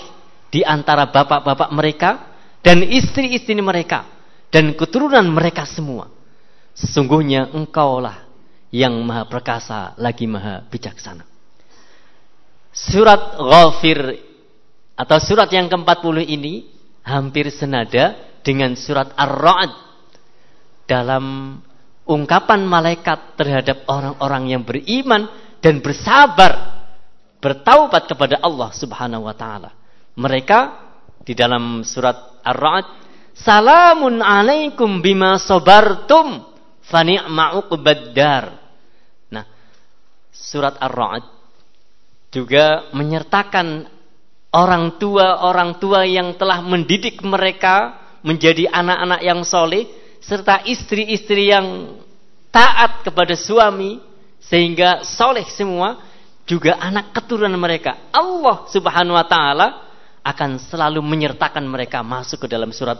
di antara bapak-bapak mereka dan istri-istri mereka dan keturunan mereka semua. Sesungguhnya engkaulah yang maha perkasa lagi maha bijaksana. Surat Ghafir atau surat yang ke-40 ini hampir senada dengan surat Ar-Ra'd dalam ungkapan malaikat terhadap orang-orang yang beriman dan bersabar bertaubat kepada Allah Subhanahu wa taala. Mereka di dalam surat Ar-Ra'd, "Salamun alaikum bima sabartum fa ni'ma Nah, surat Ar-Ra'd juga menyertakan orang tua-orang tua yang telah mendidik mereka menjadi anak-anak yang soleh serta istri-istri yang taat kepada suami sehingga soleh semua juga anak keturunan mereka. Allah subhanahu wa ta'ala akan selalu menyertakan mereka masuk ke dalam surat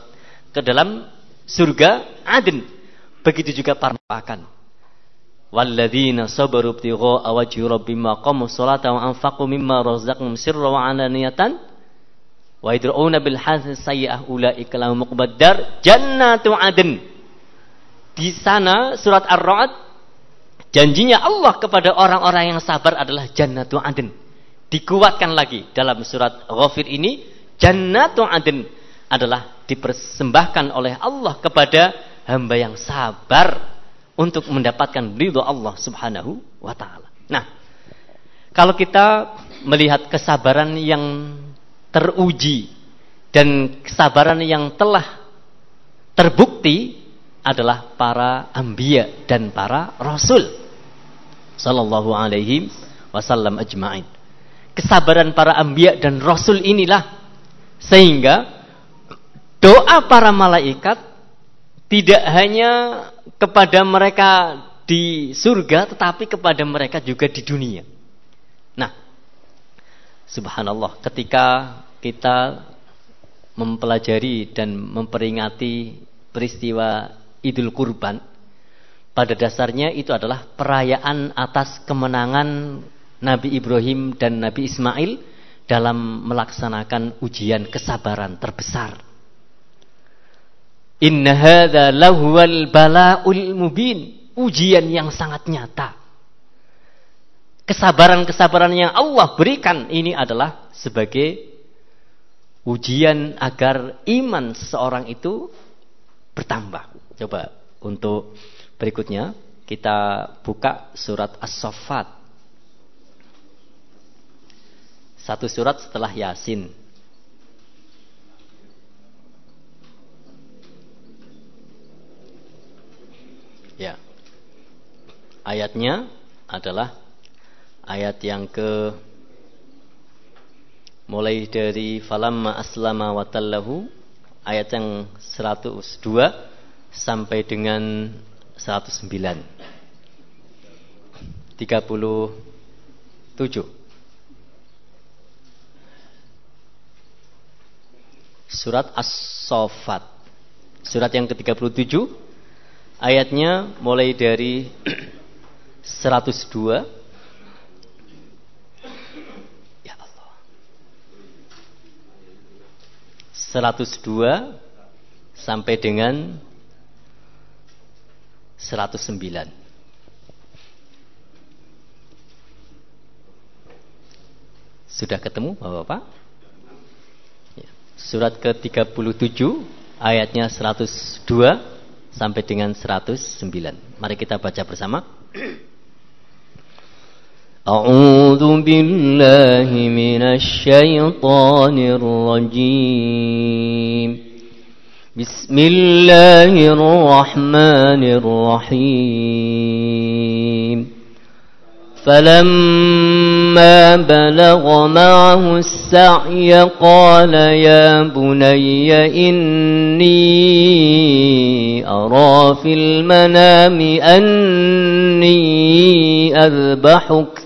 ke dalam surga Aden begitu juga para akan walladzina sabaru ibtigha'a wajhi rabbihim qamu sholata wa anfaqu mimma razaqnahum sirra wa alaniyatan wa bil hasan sayyi'ah jannatu adn di sana surat Ar-Ra'd janjinya Allah kepada orang-orang yang sabar adalah jannatu adn. Dikuatkan lagi dalam surat Ghafir ini jannatu adn adalah dipersembahkan oleh Allah kepada hamba yang sabar untuk mendapatkan ridho Allah Subhanahu wa taala. Nah, kalau kita melihat kesabaran yang teruji dan kesabaran yang telah terbukti adalah para ambia dan para rasul sallallahu alaihi wasallam ajmain. Kesabaran para ambia dan rasul inilah sehingga doa para malaikat tidak hanya kepada mereka di surga tetapi kepada mereka juga di dunia. Nah, subhanallah ketika kita mempelajari dan memperingati peristiwa Idul Kurban pada dasarnya itu adalah perayaan atas kemenangan Nabi Ibrahim dan Nabi Ismail dalam melaksanakan ujian kesabaran terbesar. Inna hadza lahuwal bala'ul mubin, ujian yang sangat nyata. Kesabaran-kesabaran yang Allah berikan ini adalah sebagai ujian agar iman seseorang itu bertambah. Coba untuk berikutnya kita buka surat As-Saffat. Satu surat setelah Yasin. Ya. Ayatnya adalah ayat yang ke mulai dari falamma aslama watallahu ayat yang 102 sampai dengan 109 37 Surat As-Sofat Surat yang ke-37 Ayatnya mulai dari 102 Ya Allah 102 sampai dengan 109. Sudah ketemu Bapak-bapak? Ya. Surat ke-37 ayatnya 102 sampai dengan 109. Mari kita baca bersama. A'udzu billahi minasy syaithanir rajim. بسم الله الرحمن الرحيم فلما بلغ معه السعي قال يا بني إني أرى في المنام أني أذبحك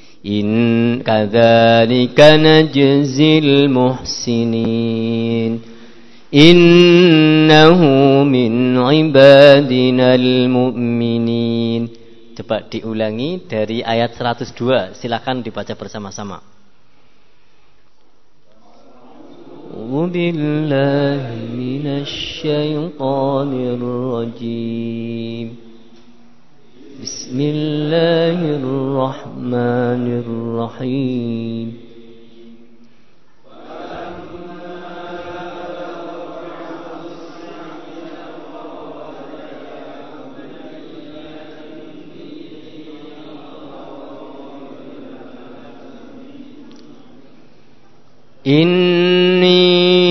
إن كذلك نجزي المحسنين إنه من عبادنا المؤمنين Coba diulangi dari ayat 102 Silakan dibaca bersama-sama بالله من الشيطان الرجيم بسم الله الرحمن الرحيم. إني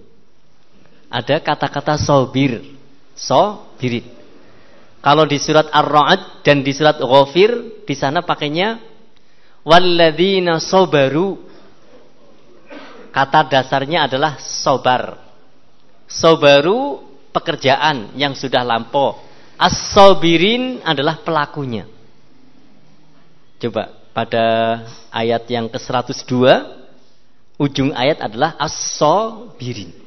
Ada kata-kata sobir. Sobirin. Kalau di surat Ar-Ra'd dan di surat Ghafir, di sana pakainya walladzina sobaru. Kata dasarnya adalah sobar. Sobaru pekerjaan yang sudah lampau. As-sobirin adalah pelakunya. Coba pada ayat yang ke-102 ujung ayat adalah as-sobirin.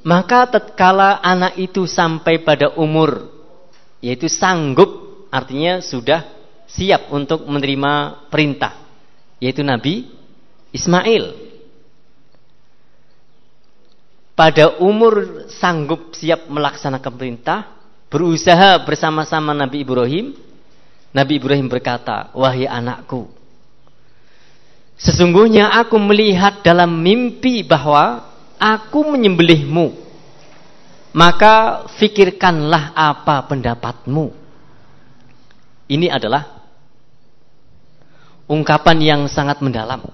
Maka tatkala anak itu sampai pada umur yaitu sanggup artinya sudah siap untuk menerima perintah yaitu Nabi Ismail. Pada umur sanggup siap melaksanakan perintah, berusaha bersama-sama Nabi Ibrahim, Nabi Ibrahim berkata, "Wahai anakku, sesungguhnya aku melihat dalam mimpi bahwa aku menyembelihmu, maka fikirkanlah apa pendapatmu. Ini adalah ungkapan yang sangat mendalam.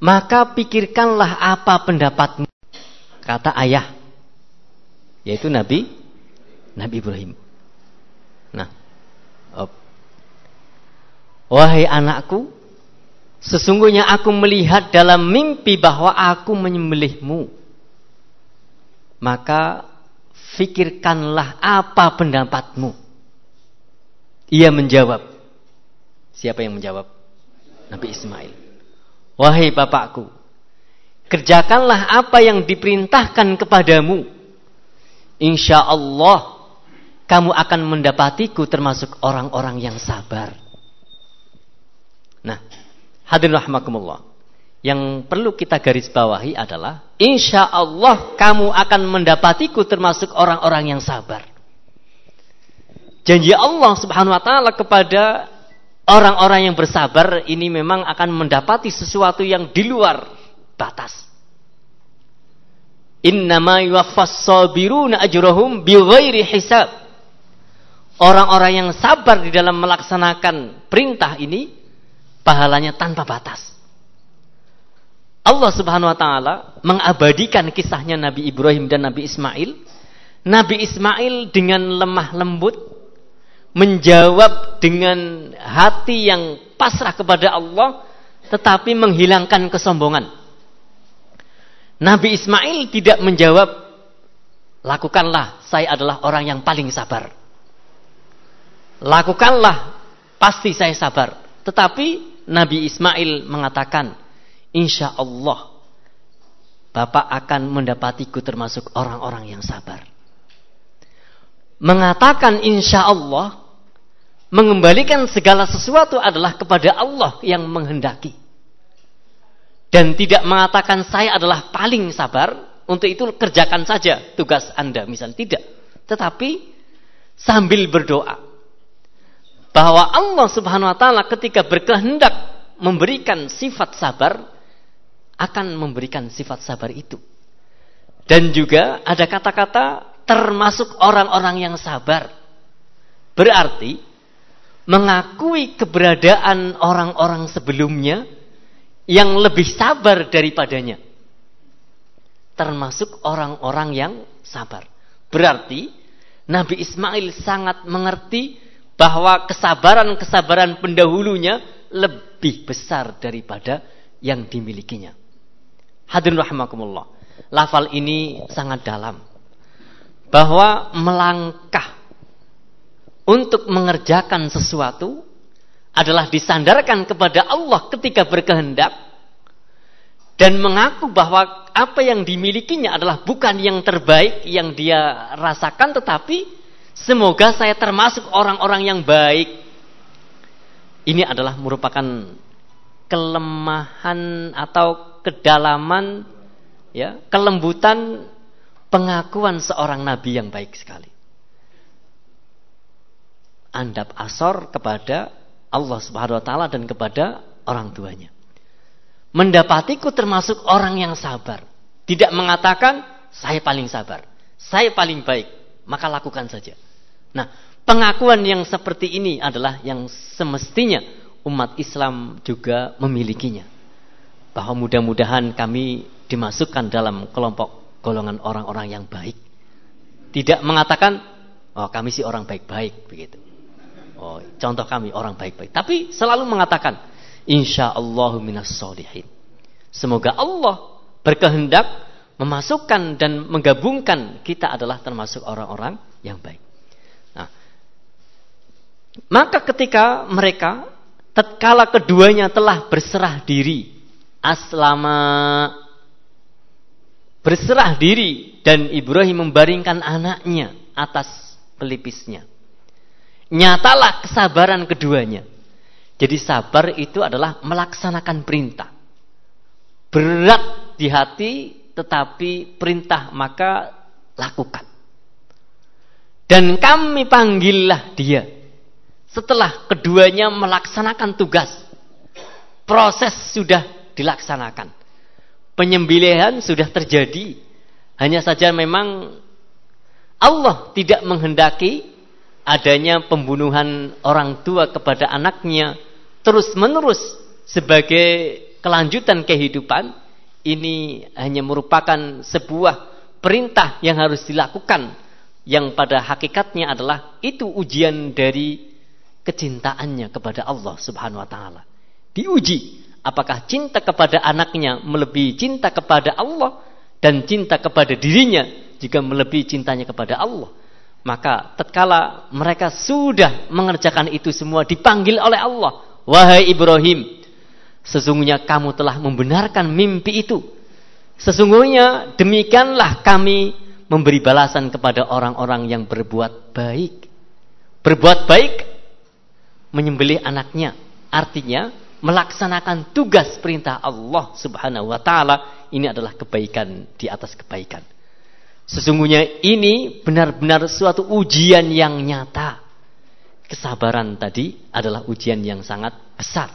Maka pikirkanlah apa pendapatmu, kata ayah, yaitu Nabi Nabi Ibrahim. Nah, wahai anakku, Sesungguhnya aku melihat dalam mimpi bahwa aku menyembelihmu. Maka fikirkanlah apa pendapatmu. Ia menjawab. Siapa yang menjawab? Nabi Ismail. Wahai bapakku, kerjakanlah apa yang diperintahkan kepadamu. Insya Allah kamu akan mendapatiku termasuk orang-orang yang sabar. Nah, Hadirin rahmakumullah. Yang perlu kita garis bawahi adalah insya Allah kamu akan mendapatiku termasuk orang-orang yang sabar. Janji Allah subhanahu wa ta'ala kepada orang-orang yang bersabar ini memang akan mendapati sesuatu yang di luar batas. Innama yuwaffas sabiruna ajrahum bighairi hisab. Orang-orang yang sabar di dalam melaksanakan perintah ini pahalanya tanpa batas. Allah Subhanahu wa taala mengabadikan kisahnya Nabi Ibrahim dan Nabi Ismail. Nabi Ismail dengan lemah lembut menjawab dengan hati yang pasrah kepada Allah tetapi menghilangkan kesombongan. Nabi Ismail tidak menjawab lakukanlah saya adalah orang yang paling sabar. Lakukanlah pasti saya sabar. Tetapi Nabi Ismail mengatakan insya Allah Bapak akan mendapatiku termasuk orang-orang yang sabar. Mengatakan insya Allah mengembalikan segala sesuatu adalah kepada Allah yang menghendaki. Dan tidak mengatakan saya adalah paling sabar untuk itu kerjakan saja tugas anda misal. Tidak. Tetapi sambil berdoa bahwa Allah subhanahu wa ta'ala ketika berkehendak memberikan sifat sabar akan memberikan sifat sabar itu dan juga ada kata-kata termasuk orang-orang yang sabar. Berarti mengakui keberadaan orang-orang sebelumnya yang lebih sabar daripadanya. Termasuk orang-orang yang sabar. Berarti Nabi Ismail sangat mengerti bahwa kesabaran-kesabaran pendahulunya lebih besar daripada yang dimilikinya. Hadirin rahimakumullah. Lafal ini sangat dalam bahwa melangkah untuk mengerjakan sesuatu adalah disandarkan kepada Allah ketika berkehendak dan mengaku bahwa apa yang dimilikinya adalah bukan yang terbaik yang dia rasakan tetapi semoga saya termasuk orang-orang yang baik ini adalah merupakan kelemahan atau kedalaman ya kelembutan pengakuan seorang nabi yang baik sekali. Andap asor kepada Allah Subhanahu wa taala dan kepada orang tuanya. Mendapatiku termasuk orang yang sabar. Tidak mengatakan saya paling sabar, saya paling baik, maka lakukan saja. Nah, pengakuan yang seperti ini adalah yang semestinya umat Islam juga memilikinya. Bahwa mudah-mudahan kami dimasukkan dalam kelompok golongan orang-orang yang baik. Tidak mengatakan, oh kami sih orang baik-baik begitu. Oh, contoh kami orang baik-baik. Tapi selalu mengatakan, insya Allah minas solihin. Semoga Allah berkehendak memasukkan dan menggabungkan kita adalah termasuk orang-orang yang baik. Nah, maka ketika mereka tatkala keduanya telah berserah diri, aslama berserah diri dan Ibrahim membaringkan anaknya atas pelipisnya. Nyatalah kesabaran keduanya. Jadi sabar itu adalah melaksanakan perintah. Berat di hati tetapi perintah maka lakukan. Dan kami panggillah dia. Setelah keduanya melaksanakan tugas. Proses sudah dilaksanakan penyembelihan sudah terjadi. Hanya saja memang Allah tidak menghendaki adanya pembunuhan orang tua kepada anaknya terus-menerus sebagai kelanjutan kehidupan. Ini hanya merupakan sebuah perintah yang harus dilakukan yang pada hakikatnya adalah itu ujian dari kecintaannya kepada Allah Subhanahu wa taala. Diuji apakah cinta kepada anaknya melebihi cinta kepada Allah dan cinta kepada dirinya jika melebihi cintanya kepada Allah maka tatkala mereka sudah mengerjakan itu semua dipanggil oleh Allah wahai Ibrahim sesungguhnya kamu telah membenarkan mimpi itu sesungguhnya demikianlah kami memberi balasan kepada orang-orang yang berbuat baik berbuat baik menyembelih anaknya artinya melaksanakan tugas perintah Allah Subhanahu wa taala ini adalah kebaikan di atas kebaikan. Sesungguhnya ini benar-benar suatu ujian yang nyata. Kesabaran tadi adalah ujian yang sangat besar.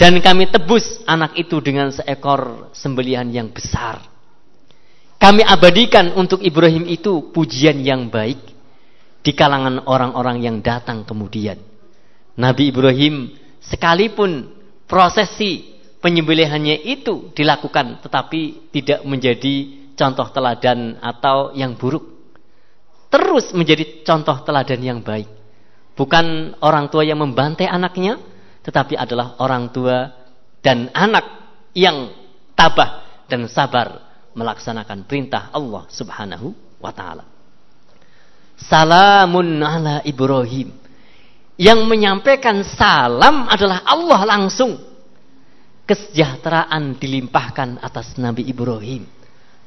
Dan kami tebus anak itu dengan seekor sembelihan yang besar. Kami abadikan untuk Ibrahim itu pujian yang baik di kalangan orang-orang yang datang kemudian. Nabi Ibrahim sekalipun prosesi penyembelihannya itu dilakukan tetapi tidak menjadi contoh teladan atau yang buruk. Terus menjadi contoh teladan yang baik. Bukan orang tua yang membantai anaknya, tetapi adalah orang tua dan anak yang tabah dan sabar melaksanakan perintah Allah Subhanahu wa taala. Salamun ala Ibrahim. Yang menyampaikan salam adalah Allah langsung kesejahteraan dilimpahkan atas Nabi Ibrahim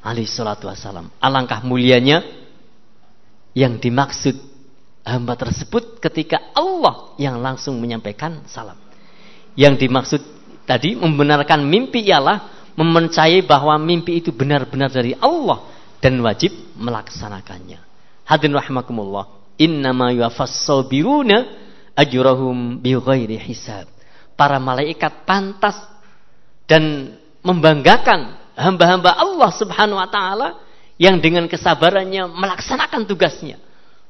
alaihi salatu wassalam. Alangkah mulianya yang dimaksud hamba tersebut ketika Allah yang langsung menyampaikan salam. Yang dimaksud tadi membenarkan mimpi ialah mempercayai bahwa mimpi itu benar-benar dari Allah dan wajib melaksanakannya. Hadirin rahimakumullah, innama yuwaffas sabiruna ajrahum bighairi hisab. Para malaikat pantas dan membanggakan hamba-hamba Allah Subhanahu wa taala yang dengan kesabarannya melaksanakan tugasnya.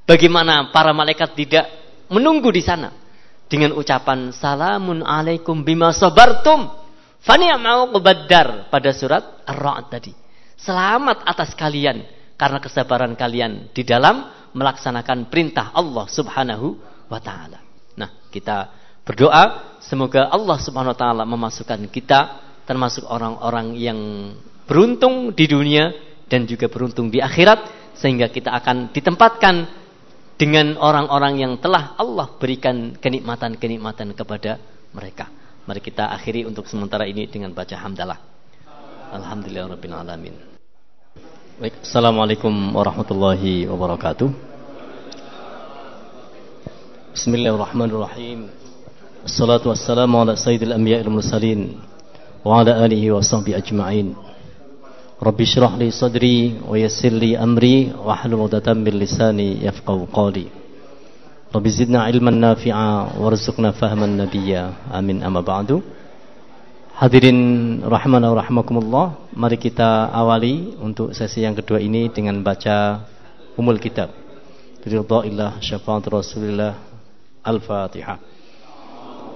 Bagaimana para malaikat tidak menunggu di sana dengan ucapan salamun alaikum bima sabartum fani'mau qabaddar pada surat Ar-Ra'd tadi. Selamat atas kalian karena kesabaran kalian di dalam melaksanakan perintah Allah Subhanahu wa taala. Nah, kita berdoa semoga Allah Subhanahu wa taala memasukkan kita termasuk orang-orang yang beruntung di dunia dan juga beruntung di akhirat sehingga kita akan ditempatkan dengan orang-orang yang telah Allah berikan kenikmatan-kenikmatan kepada mereka. Mari kita akhiri untuk sementara ini dengan baca hamdalah. Alhamdulillahirabbil alamin. Baik, Assalamualaikum warahmatullahi wabarakatuh. Bismillahirrahmanirrahim. Assalatu wassalamu ala sayyidil anbiya'il mursalin wa ala alihi wa sahbihi ajma'in. Rabbi syrah li sadri wa yassir li amri wa hlul 'uqdatam min lisani yafqahu qali Rabbi zidna ilman nafi'a warzuqna fahman nabiyya. Amin amma ba'du. Hadirin rahmana wa rahmakumullah, mari kita awali untuk sesi yang kedua ini dengan baca Umul Kitab. Ridha Allah syafaat Rasulillah Al-Fatihah.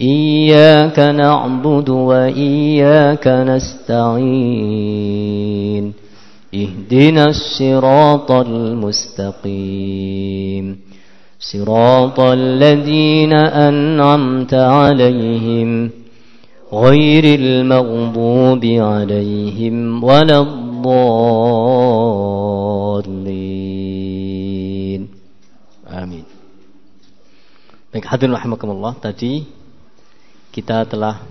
إياك نعبد وإياك نستعين. اهدنا الصراط المستقيم. صراط الذين أنعمت عليهم. غير المغضوب عليهم ولا الضالين. آمين. Baik hadirin rahimakumullah. Tadi kita telah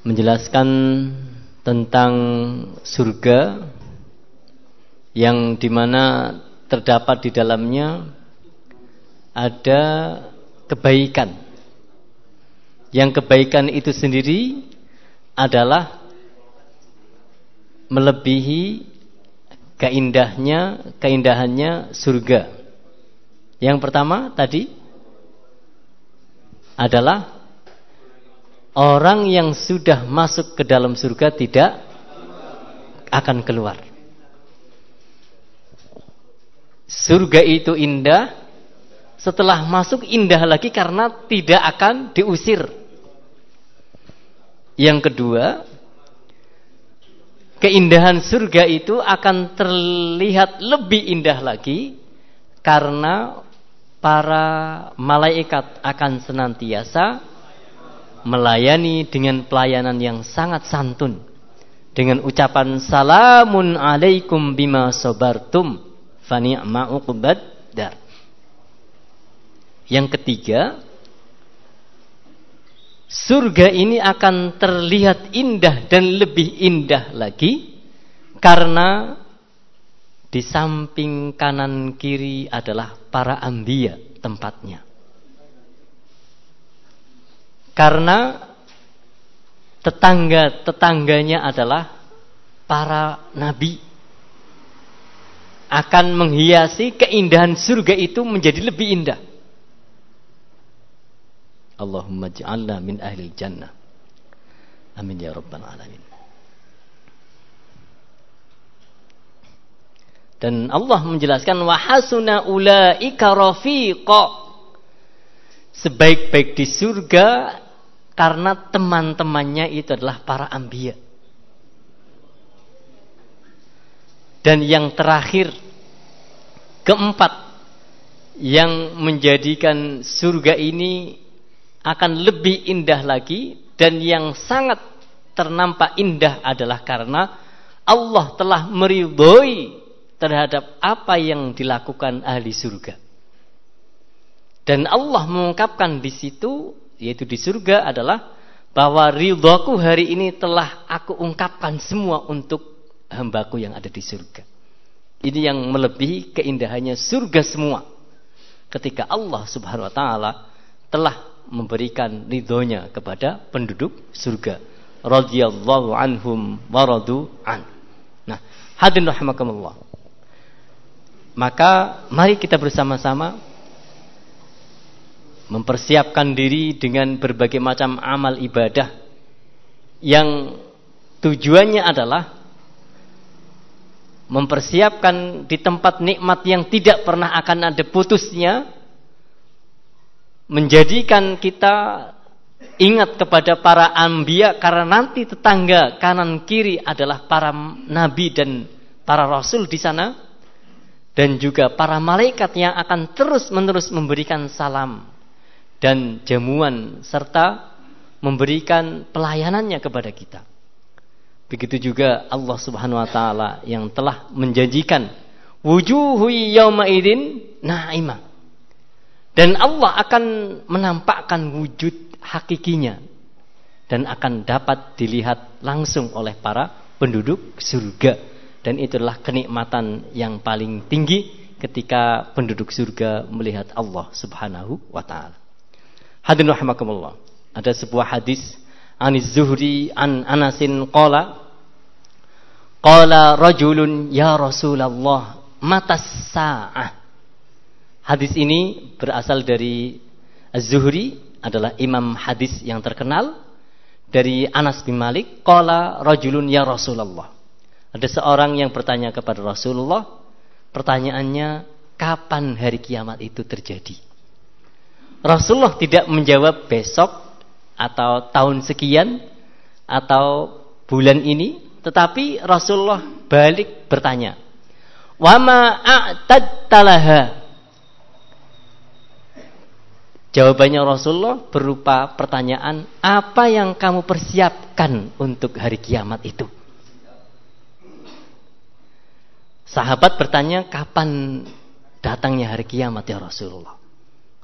menjelaskan tentang surga yang di mana terdapat di dalamnya ada kebaikan. Yang kebaikan itu sendiri adalah melebihi keindahnya, keindahannya surga. Yang pertama tadi adalah orang yang sudah masuk ke dalam surga tidak akan keluar. Surga itu indah, setelah masuk indah lagi karena tidak akan diusir. Yang kedua, keindahan surga itu akan terlihat lebih indah lagi karena para malaikat akan senantiasa melayani dengan pelayanan yang sangat santun dengan ucapan salamun alaikum bima sobartum fani'ma uqbad dar. Yang ketiga, surga ini akan terlihat indah dan lebih indah lagi karena di samping kanan kiri adalah para ambia tempatnya. Karena tetangga-tetangganya adalah para nabi akan menghiasi keindahan surga itu menjadi lebih indah. Allahumma ja'alna min ahli jannah. Amin ya rabbal alamin. Dan Allah menjelaskan wahasuna ulaika rafiqa. Sebaik-baik di surga karena teman-temannya itu adalah para anbiya. Dan yang terakhir keempat yang menjadikan surga ini akan lebih indah lagi dan yang sangat ternampak indah adalah karena Allah telah meridhoi terhadap apa yang dilakukan ahli surga. Dan Allah mengungkapkan di situ, yaitu di surga adalah bahwa ridhoku hari ini telah aku ungkapkan semua untuk hambaku yang ada di surga. Ini yang melebihi keindahannya surga semua. Ketika Allah subhanahu wa ta'ala telah memberikan ridhonya kepada penduduk surga. Radiyallahu anhum waradu an. Nah, hadirin rahimakumullah. Maka mari kita bersama-sama mempersiapkan diri dengan berbagai macam amal ibadah yang tujuannya adalah mempersiapkan di tempat nikmat yang tidak pernah akan ada putusnya menjadikan kita ingat kepada para ambia karena nanti tetangga kanan kiri adalah para nabi dan para rasul di sana dan juga para malaikat yang akan terus-menerus memberikan salam dan jamuan serta memberikan pelayanannya kepada kita. Begitu juga Allah Subhanahu wa taala yang telah menjanjikan wujuhu yauma idin naimah. Dan Allah akan menampakkan wujud hakikinya dan akan dapat dilihat langsung oleh para penduduk surga dan itulah kenikmatan yang paling tinggi ketika penduduk surga melihat Allah Subhanahu wa taala. Hadirin rahimakumullah. Ada sebuah hadis Anis Zuhri an Anasin qala Qala rajulun ya Rasulullah matas sa'ah. Hadis ini berasal dari Az-Zuhri adalah imam hadis yang terkenal dari Anas bin Malik qala rajulun ya Rasulullah ada seorang yang bertanya kepada Rasulullah, pertanyaannya, kapan hari kiamat itu terjadi? Rasulullah tidak menjawab besok atau tahun sekian atau bulan ini, tetapi Rasulullah balik bertanya, "Wama a'tadtalaha?" Jawabannya Rasulullah berupa pertanyaan, apa yang kamu persiapkan untuk hari kiamat itu? Sahabat bertanya, kapan datangnya hari kiamat ya Rasulullah?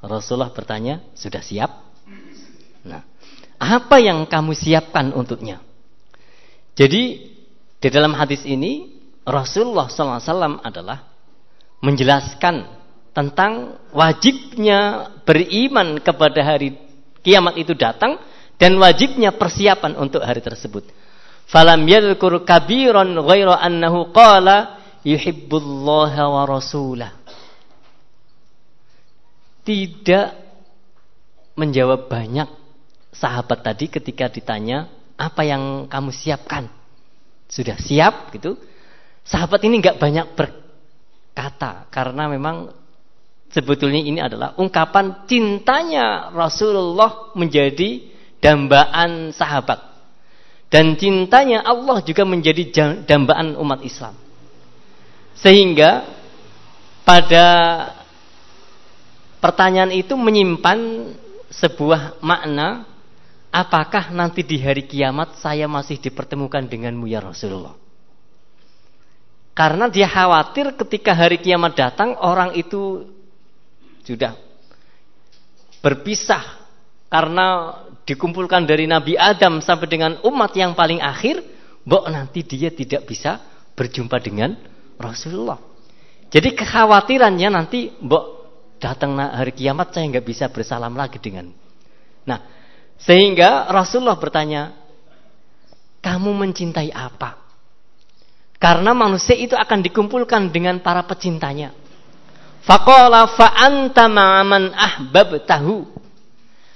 Rasulullah bertanya, sudah siap? Nah, apa yang kamu siapkan untuknya? Jadi, di dalam hadis ini, Rasulullah SAW adalah menjelaskan tentang wajibnya beriman kepada hari kiamat itu datang dan wajibnya persiapan untuk hari tersebut. Falam yadhkur kabiran ghairu annahu qala yuhibbullaha wa rasulah. Tidak menjawab banyak sahabat tadi ketika ditanya apa yang kamu siapkan. Sudah siap gitu. Sahabat ini nggak banyak berkata karena memang sebetulnya ini adalah ungkapan cintanya Rasulullah menjadi dambaan sahabat. Dan cintanya Allah juga menjadi dambaan umat Islam. Sehingga pada pertanyaan itu menyimpan sebuah makna apakah nanti di hari kiamat saya masih dipertemukan denganmu ya Rasulullah. Karena dia khawatir ketika hari kiamat datang orang itu sudah berpisah karena dikumpulkan dari Nabi Adam sampai dengan umat yang paling akhir, mbok nanti dia tidak bisa berjumpa dengan Rasulullah. Jadi kekhawatirannya nanti mbok datang hari kiamat saya nggak bisa bersalam lagi dengan. Nah, sehingga Rasulullah bertanya, kamu mencintai apa? Karena manusia itu akan dikumpulkan dengan para pecintanya. Faqala fa anta ma'aman ahbabtahu.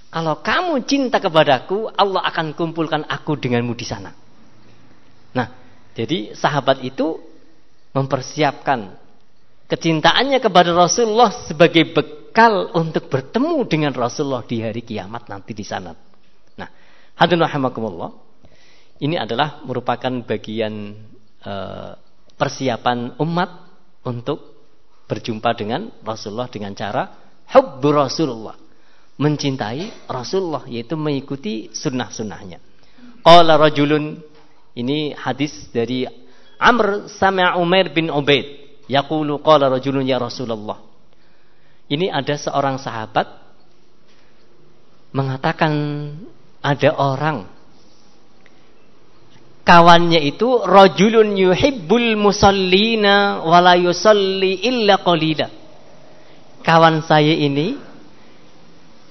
Kalau kamu cinta kepadaku, Allah akan kumpulkan aku denganmu di sana. Nah, jadi sahabat itu mempersiapkan kecintaannya kepada Rasulullah sebagai bekal untuk bertemu dengan Rasulullah di hari kiamat nanti di sana. Nah, hadirin rahimakumullah. Ini adalah merupakan bagian uh, persiapan umat untuk berjumpa dengan Rasulullah dengan cara hubbu Rasulullah. Mencintai Rasulullah yaitu mengikuti sunnah-sunnahnya. Qala rajulun ini hadis dari Amr sama Umair bin Ubaid. Yaqulu qala rajulun ya Rasulullah. Ini ada seorang sahabat mengatakan ada orang kawannya itu rajulun yuhibbul musallina wala yusalli illa qalila. Kawan saya ini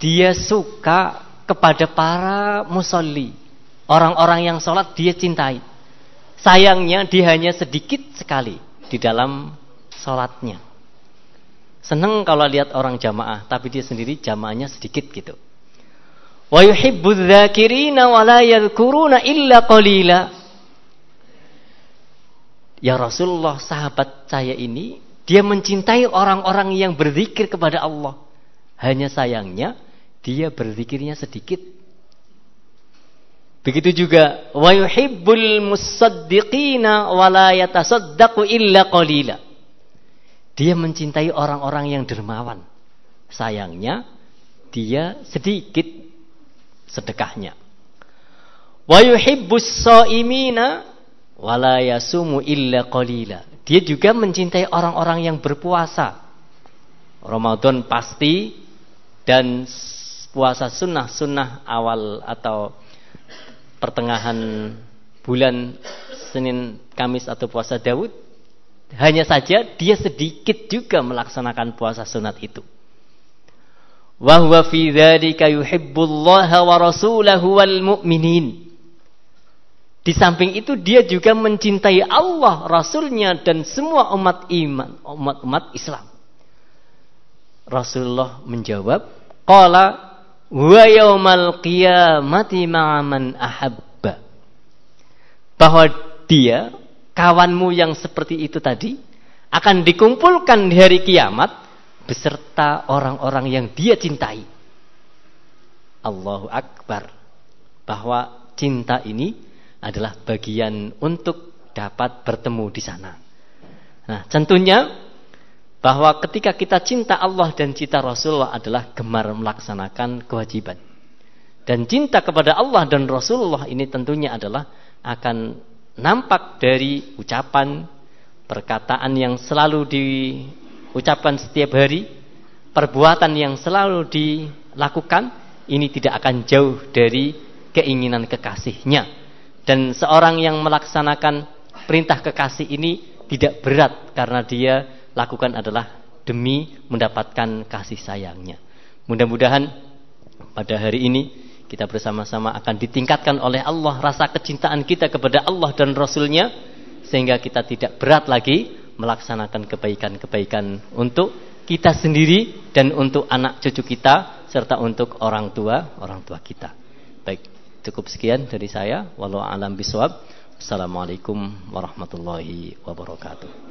dia suka kepada para musalli. Orang-orang yang sholat dia cintai. Sayangnya dia hanya sedikit sekali di dalam sholatnya. Senang kalau lihat orang jamaah, tapi dia sendiri jamaahnya sedikit gitu. Wa yuhibbu dzakirina wa la yadhkuruna illa qalila. Ya Rasulullah sahabat saya ini dia mencintai orang-orang yang berzikir kepada Allah. Hanya sayangnya dia berzikirnya sedikit. Begitu juga wa yuhibbul musaddiqina wa la yatasaddaqu illa qalila. Dia mencintai orang-orang yang dermawan. Sayangnya dia sedikit sedekahnya. Wa yuhibbus shaimina wala yasumu illa qalila. Dia juga mencintai orang-orang yang berpuasa. Ramadan pasti dan puasa sunnah-sunnah awal atau pertengahan bulan Senin, Kamis atau puasa Daud. Hanya saja dia sedikit juga melaksanakan puasa sunat itu. Mu'minin. Di samping itu dia juga mencintai Allah, Rasulnya dan semua umat iman, umat-umat Islam. Rasulullah menjawab, Qala wa yaumal qiyamati ma'aman ahabba. Bahwa dia, kawanmu yang seperti itu tadi, akan dikumpulkan di hari kiamat beserta orang-orang yang dia cintai. Allahu Akbar. Bahwa cinta ini adalah bagian untuk dapat bertemu di sana. Nah, tentunya bahwa ketika kita cinta Allah dan cinta Rasulullah adalah gemar melaksanakan kewajiban. Dan cinta kepada Allah dan Rasulullah ini tentunya adalah akan nampak dari ucapan, perkataan yang selalu diucapkan setiap hari, perbuatan yang selalu dilakukan, ini tidak akan jauh dari keinginan kekasihnya dan seorang yang melaksanakan perintah kekasih ini tidak berat karena dia lakukan adalah demi mendapatkan kasih sayangnya. Mudah-mudahan pada hari ini kita bersama-sama akan ditingkatkan oleh Allah rasa kecintaan kita kepada Allah dan Rasulnya sehingga kita tidak berat lagi melaksanakan kebaikan-kebaikan untuk kita sendiri dan untuk anak cucu kita serta untuk orang tua orang tua kita. Baik. Cukup sekian dari saya. Walau alam biswab. Assalamualaikum warahmatullahi wabarakatuh.